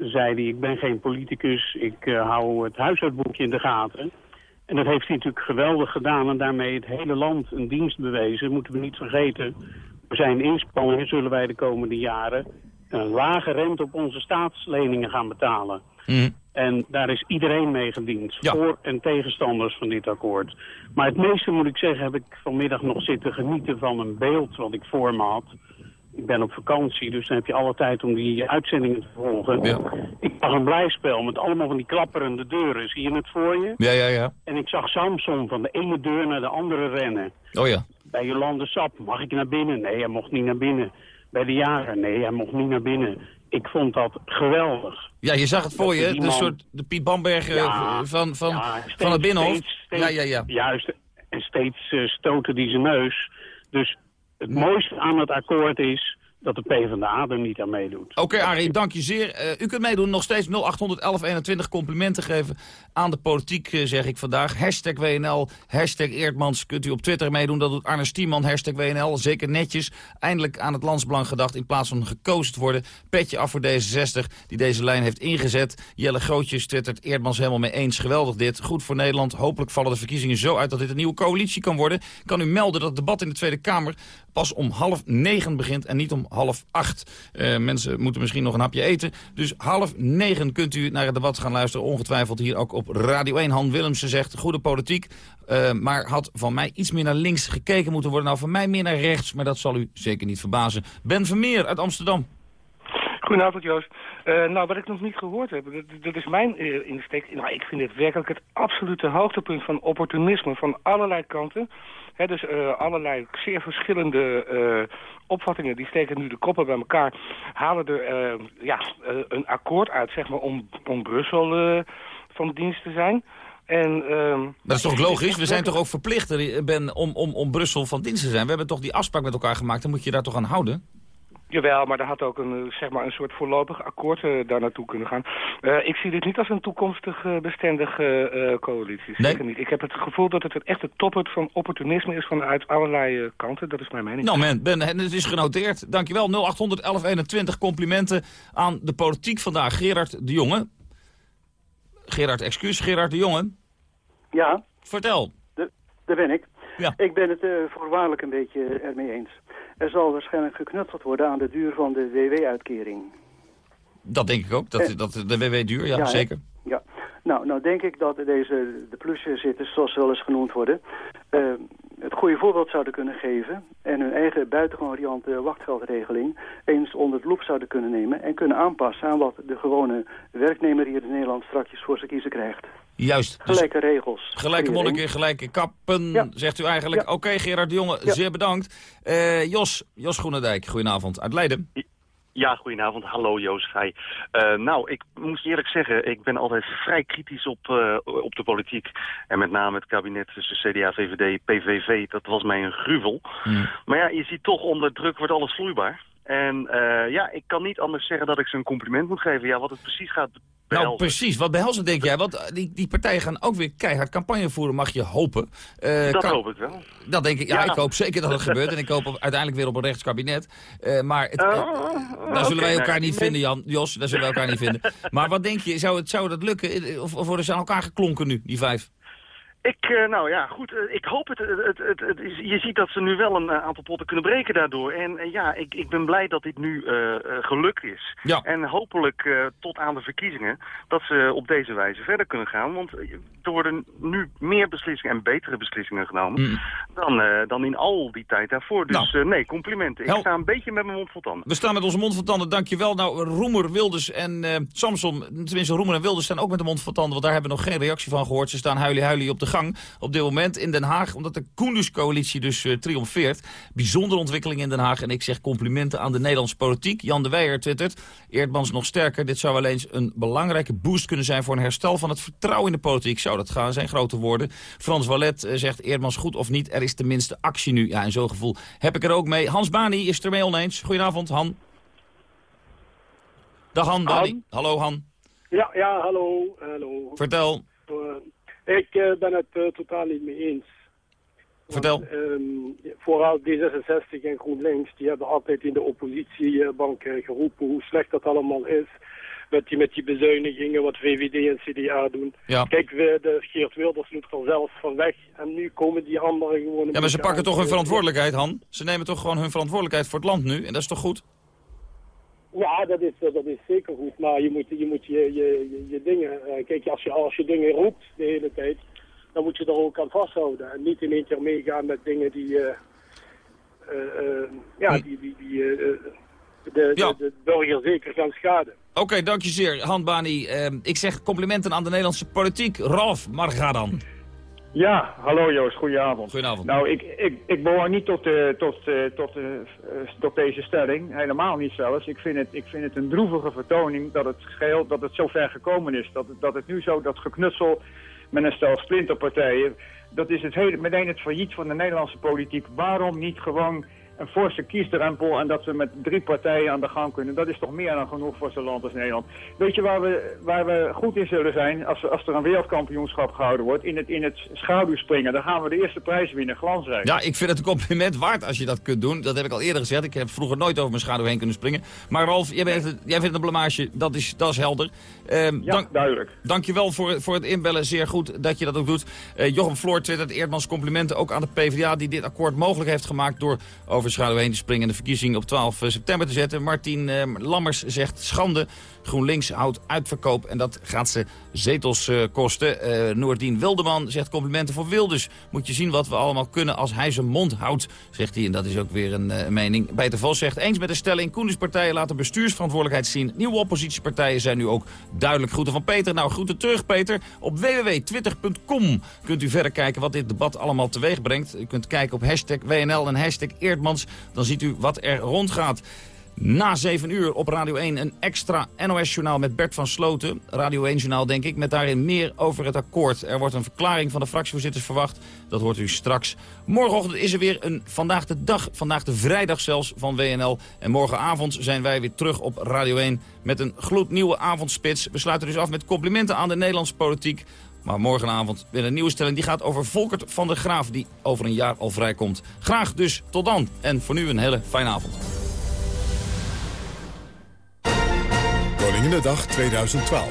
zei hij... ik ben geen politicus, ik eh, hou het huishoudboekje in de gaten. En dat heeft hij natuurlijk geweldig gedaan en daarmee het hele land een dienst bewezen. Moeten we niet vergeten. Voor zijn inspanningen zullen wij de komende jaren... een lage rente op onze staatsleningen gaan betalen. En daar is iedereen mee gediend. Voor- en tegenstanders van dit akkoord. Maar het meeste, moet ik zeggen, heb ik vanmiddag nog zitten genieten van een beeld wat ik voor me had. Ik ben op vakantie, dus dan heb je alle tijd om die uitzendingen te volgen. Ik zag een blijspel met allemaal van die klapperende deuren. Zie je het voor je? Ja, ja, ja. En ik zag Samson van de ene deur naar de andere rennen. Oh ja. Bij Jolande Sap, mag ik naar binnen? Nee, hij mocht niet naar binnen. Bij de jager, nee, hij mocht niet naar binnen. Ik vond dat geweldig. Ja, je zag het voor Dat je, de iemand- soort de Piet Bamberg eh, Ja, van, van, ja, van het Binnenhof. steeds- steeds- ja, ja, ja. Juist, en steeds eh, stoten die zijn neus. Dus het mooiste aan het akkoord is dat de PvdA er niet aan meedoet. Oké, Arie, dank je zeer. Eh, u kunt meedoen, nog steeds 0800 1121 complimenten geven aan de politiek, eh, zeg ik vandaag. Hashtag WNL, hashtag Eerdmans, kunt u op Twitter meedoen. Dat doet Arne Stieman, hashtag WNL, zeker netjes. Eindelijk aan het landsbelang gedacht in plaats van gekozen te worden. Petje af voor D66, die deze lijn heeft ingezet. Jelle Grootjes twittert Eerdmans helemaal mee eens. Geweldig dit, goed voor Nederland. Hopelijk vallen de verkiezingen zo uit dat dit een nieuwe coalitie kan worden. Kan u melden dat het debat in de Tweede Kamer pas om half negen begint en niet om half acht. Eh, mensen moeten misschien nog een hapje eten. Dus half negen kunt u naar het debat gaan luisteren. Ongetwijfeld hier ook op Radio 1. Han Willemsen zegt, goede politiek. eh, maar had van mij iets meer naar links gekeken moeten worden. Nou, van mij meer naar rechts. Maar dat zal u zeker niet verbazen. Ben Vermeer uit Amsterdam. Goedenavond Joost. Eh, nou, wat ik nog niet gehoord heb, dat, dat is mijn eh, insteek. Nou, ik vind dit werkelijk het absolute hoogtepunt van opportunisme van allerlei kanten. Dus eh, allerlei zeer verschillende opvattingen, die steken nu de koppen bij elkaar. Halen er ja, een akkoord uit, zeg maar, om, om Brussel van dienst te zijn. En, ehm, dat is toch logisch? We zijn toch ook verplicht ben, om, om, om Brussel van dienst te zijn? We hebben toch die afspraak met elkaar gemaakt. Dan moet je daar toch aan houden? Jawel, maar er had ook een, eh, zeg maar een soort voorlopig akkoord eh, daar naartoe kunnen gaan. Eh, ik zie dit niet als een toekomstig eh, bestendige eh, coalitie. Zeker niet. Ik heb het gevoel dat het echt het toppunt van opportunisme is vanuit allerlei kanten. Dat is mijn mening. Nou men, ben, het is genoteerd. Dankjewel. 0800 1121 complimenten aan de politiek vandaag. Gerard de Jonge. Gerard, excuus. Gerard de Jonge. Ja, Vertel. de- daar ben ik. Ja. Ik ben het eh, voorwaardelijk een beetje ermee eens. Er zal waarschijnlijk geknutseld worden aan de duur van de WW-uitkering. Dat denk ik ook. Dat, Eh. dat de WW duur, ja, hè? zeker. Ja, nou, nou denk ik dat deze, de pluszitters, zoals ze wel eens genoemd worden, eh, het goede voorbeeld zouden kunnen geven en hun eigen buitengewoon riante wachtgeldregeling eens onder de loep zouden kunnen nemen en kunnen aanpassen aan wat de gewone werknemer hier in Nederland straks voor zijn kiezen krijgt. Juist. Dus Gelijke regels. gelijke monniken, gelijke kappen, zegt u eigenlijk. Oké, Gerard de Jonge, Ja. zeer bedankt. Eh, Jos, Jos Groenendijk, goedenavond. Uit Leiden. Ja, goedenavond. Hallo Joost. Eh, nou, ik moet je eerlijk zeggen, ik ben altijd vrij kritisch op, eh, op de politiek. En met name het kabinet tussen CDA, VVD, PVV, dat was mij een gruwel. Maar ja, je ziet toch, onder druk wordt alles vloeibaar. En eh, ja, ik kan niet anders zeggen dat ik ze een compliment moet geven. Ja, wat het precies gaat Nou, behelzen. precies. Wat behelzen denk jij? Want eh, die, die partijen gaan ook weer keihard campagne voeren, mag je hopen. Eh, dat kan- hoop ik wel. Dat denk ik. Ja, Ja. ik hoop zeker dat het gebeurt. En ik hoop op- uiteindelijk weer op een rechtskabinet. Maar het, eh, daar zullen wij elkaar nou, niet nee. vinden, Jan. Jos, daar zullen we elkaar niet vinden. Maar wat denk je, zou, het, zou dat lukken? Of, of worden ze aan elkaar geklonken nu, die vijf? Ik, eh, nou ja, goed, eh, ik hoop het. het, het, het is- je ziet dat ze nu wel een eh, aantal potten kunnen breken daardoor. En eh, ja, ik, ik ben blij dat dit nu eh, eh, gelukt is. Ja. En hopelijk eh, tot aan de verkiezingen dat ze op deze wijze verder kunnen gaan. Want eh, er worden nu meer beslissingen en betere beslissingen genomen Mm. dan, eh, dan in al die tijd daarvoor. Dus eh, nee, complimenten. Ik Hel- sta een beetje met mijn mond vol tanden. We staan met onze mond vol tanden, dankjewel. Nou, Roemer, Wilders en eh, Samson, tenminste Roemer en Wilders staan ook met de mond vol tanden. Want daar hebben we nog geen reactie van gehoord. Ze staan huilie-huilie op de gang op dit moment in Den Haag. Omdat de Koenders-coalitie dus eh, triomfeert. Bijzondere ontwikkeling in Den Haag. En ik zeg complimenten aan de Nederlandse politiek. Jan de Weijer twittert, Eerdmans nog sterker. Dit zou wel eens een belangrijke boost kunnen zijn voor een herstel van het vertrouwen in de politiek. Zou dat gaan, zijn grote woorden. Frans Wallet eh, zegt, Eerdmans goed of niet, er is tenminste actie nu. Ja, en zo'n gevoel heb ik er ook mee. Hans Bani is het ermee oneens. Goedenavond, Han. Dag Han, Bani. Hallo Han. Ja, ja, hallo. hallo. Vertel. Eh, ik eh, ben het eh, totaal niet mee eens. Vertel. Ehm, vooral D66 en GroenLinks, die hebben altijd in de oppositiebank eh, geroepen hoe slecht dat allemaal is. Met die, met die bezuinigingen, wat VVD en CDA doen. Ja. Kijk, we, de Geert Wilders doet er zelf van weg. En nu komen die anderen gewoon... Ja, maar ze pakken aan. toch hun verantwoordelijkheid, Han? Ze nemen toch gewoon hun verantwoordelijkheid voor het land nu? En dat is toch goed? Ja, dat is, dat is zeker goed. Maar je moet je, moet je, je, je, je dingen... eh, kijk, als je, als je dingen roept de hele tijd, dan moet je er ook aan vasthouden. En niet in één keer meegaan met dingen die... eh, eh, eh, ja, die, die, die eh, eh, de, de, de burger zeker gaan schaden. Oké, dank je zeer, Han Bani. Ehm, ik zeg complimenten aan de Nederlandse politiek. Ralf Margadan. Ja, hallo Joost, goedenavond. Goedenavond. Nou, ik, ik, ik behoor niet tot, eh, tot, eh, tot, eh, tot deze stelling, helemaal niet zelfs. Ik vind, het, ik vind het een droevige vertoning dat het, geheel, dat het zo ver gekomen is. Dat, het- dat het nu zo, dat geknutsel met een stel splinterpartijen, dat is het hele, meteen het failliet van de Nederlandse politiek. Waarom niet gewoon een forse kiesdrempel en dat we met drie partijen aan de gang kunnen? Dat is toch meer dan genoeg voor zo'n land als Nederland. Weet je waar we, waar we goed in zullen zijn als, als er een wereldkampioenschap gehouden wordt? In het, in het schaduwspringen. Dan gaan we de eerste prijs winnen, glansrijk. Ja, ik vind het een compliment waard als je dat kunt doen. Dat heb ik al eerder gezegd. Ik heb vroeger nooit over mijn schaduw heen kunnen springen. Maar Ralf, jij, bent, jij vindt een blamage. Dat is, dat is helder. Ehm, Ja, duidelijk. Dankjewel voor, voor het inbellen. Zeer goed dat je dat ook doet. Eh, Jochem Floor twittert Eerdmans complimenten ook aan de PvdA... die dit akkoord mogelijk heeft gemaakt door over schaduw heen te springen... en de verkiezing op 12 september te zetten. Martien eh, Lammers zegt schande. GroenLinks houdt uitverkoop en dat gaat ze zetels eh, kosten. Eh Noordien Wildeman zegt complimenten voor Wilders. Moet je zien wat we allemaal kunnen als hij zijn mond houdt, zegt hij. En dat is ook weer een eh, mening. Bijter Vos zegt eens met de stelling... Koenderspartijen laten bestuursverantwoordelijkheid zien. Nieuwe oppositiepartijen zijn nu ook duidelijk groeten van Peter. Nou, groeten terug Peter. Op www.twitter.com kunt u verder kijken wat dit debat allemaal teweeg brengt. U kunt kijken op hashtag WNL en hashtag Eerdmans. Dan ziet u wat er rondgaat. Na 7 uur op Radio 1 een extra NOS-journaal met Bert van Sloten. Radio 1-journaal denk ik, met daarin meer over het akkoord. Er wordt een verklaring van de fractievoorzitters verwacht. Dat hoort u straks. Morgenochtend is er weer een Vandaag de Dag, vandaag de vrijdag zelfs van WNL. En morgenavond zijn wij weer terug op Radio 1 met een gloednieuwe avondspits. We sluiten dus af met complimenten aan de Nederlandse politiek. Maar morgenavond weer een nieuwe stelling. Die gaat over Volkert van der Graaf, die over een jaar al vrijkomt. Graag dus, tot dan. En voor nu een hele fijne avond. Koninginnedag 2012.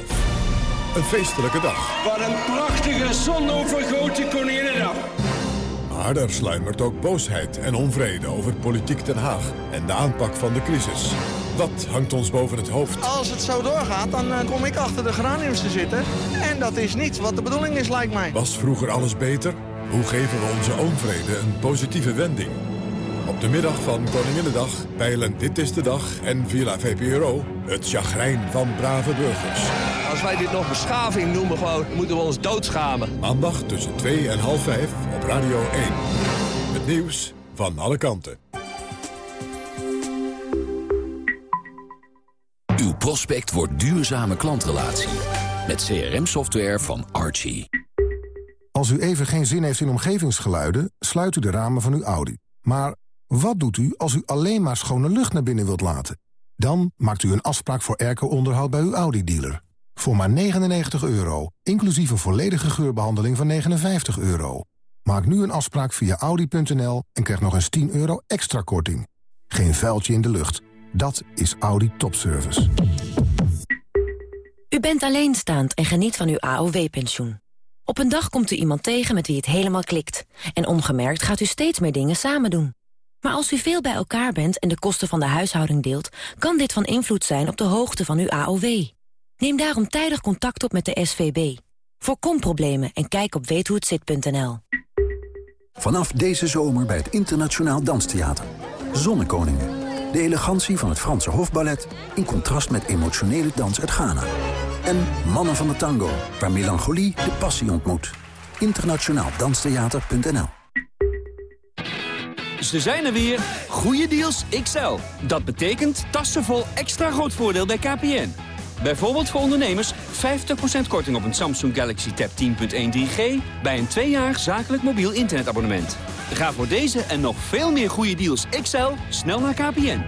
Een feestelijke dag. Wat een prachtige zonovergoten Koninginnedag. Maar er sluimert ook boosheid en onvrede over politiek Den Haag en de aanpak van de crisis. Wat hangt ons boven het hoofd? Als het zo doorgaat, dan eh, kom ik achter de geraniums te zitten. En dat is niet wat de bedoeling is, lijkt mij. Was vroeger alles beter? Hoe geven we onze oonvrede een positieve wending? Op de middag van Koninginnedag peilen Dit is de Dag en Villa VPRO het chagrijn van brave burgers. Als wij dit nog beschaving noemen, gewoon, moeten we ons doodschamen. Maandag tussen 2 en half 5 op Radio 1. Het nieuws van alle kanten. Uw prospect wordt duurzame klantrelatie. Met CRM-software van Archie. Als u even geen zin heeft in omgevingsgeluiden, sluit u de ramen van uw Audi. Maar wat doet u als u alleen maar schone lucht naar binnen wilt laten? Dan maakt u een afspraak voor airco-onderhoud bij uw Audi-dealer. Voor maar 99 euro, inclusief een volledige geurbehandeling van 59 euro. Maak nu een afspraak via audi.nl en krijg nog eens 10 euro extra korting. Geen vuiltje in de lucht. Dat is Audi Topservice. U bent alleenstaand en geniet van uw AOW-pensioen. Op een dag komt u iemand tegen met wie het helemaal klikt. En ongemerkt gaat u steeds meer dingen samen doen. Maar als u veel bij elkaar bent en de kosten van de huishouding deelt... kan dit van invloed zijn op de hoogte van uw AOW. Neem daarom tijdig contact op met de SVB. Voorkom problemen en kijk op weethohetzit.nl. Vanaf deze zomer bij het Internationaal Danstheater. Zonnekoningen. De elegantie van het Franse hofballet... in contrast met emotionele dans uit Ghana. En Mannen van de Tango, waar melancholie de passie ontmoet. Internationaaldanstheater.nl Ze zijn er weer. Goede deals XL. Dat betekent tassen vol extra groot voordeel bij KPN. Bijvoorbeeld voor ondernemers 50% korting op een Samsung Galaxy Tab 10.1 3G... bij een twee jaar zakelijk mobiel internetabonnement. Ga voor deze en nog veel meer goede deals XL snel naar KPN.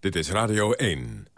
Dit is Radio 1.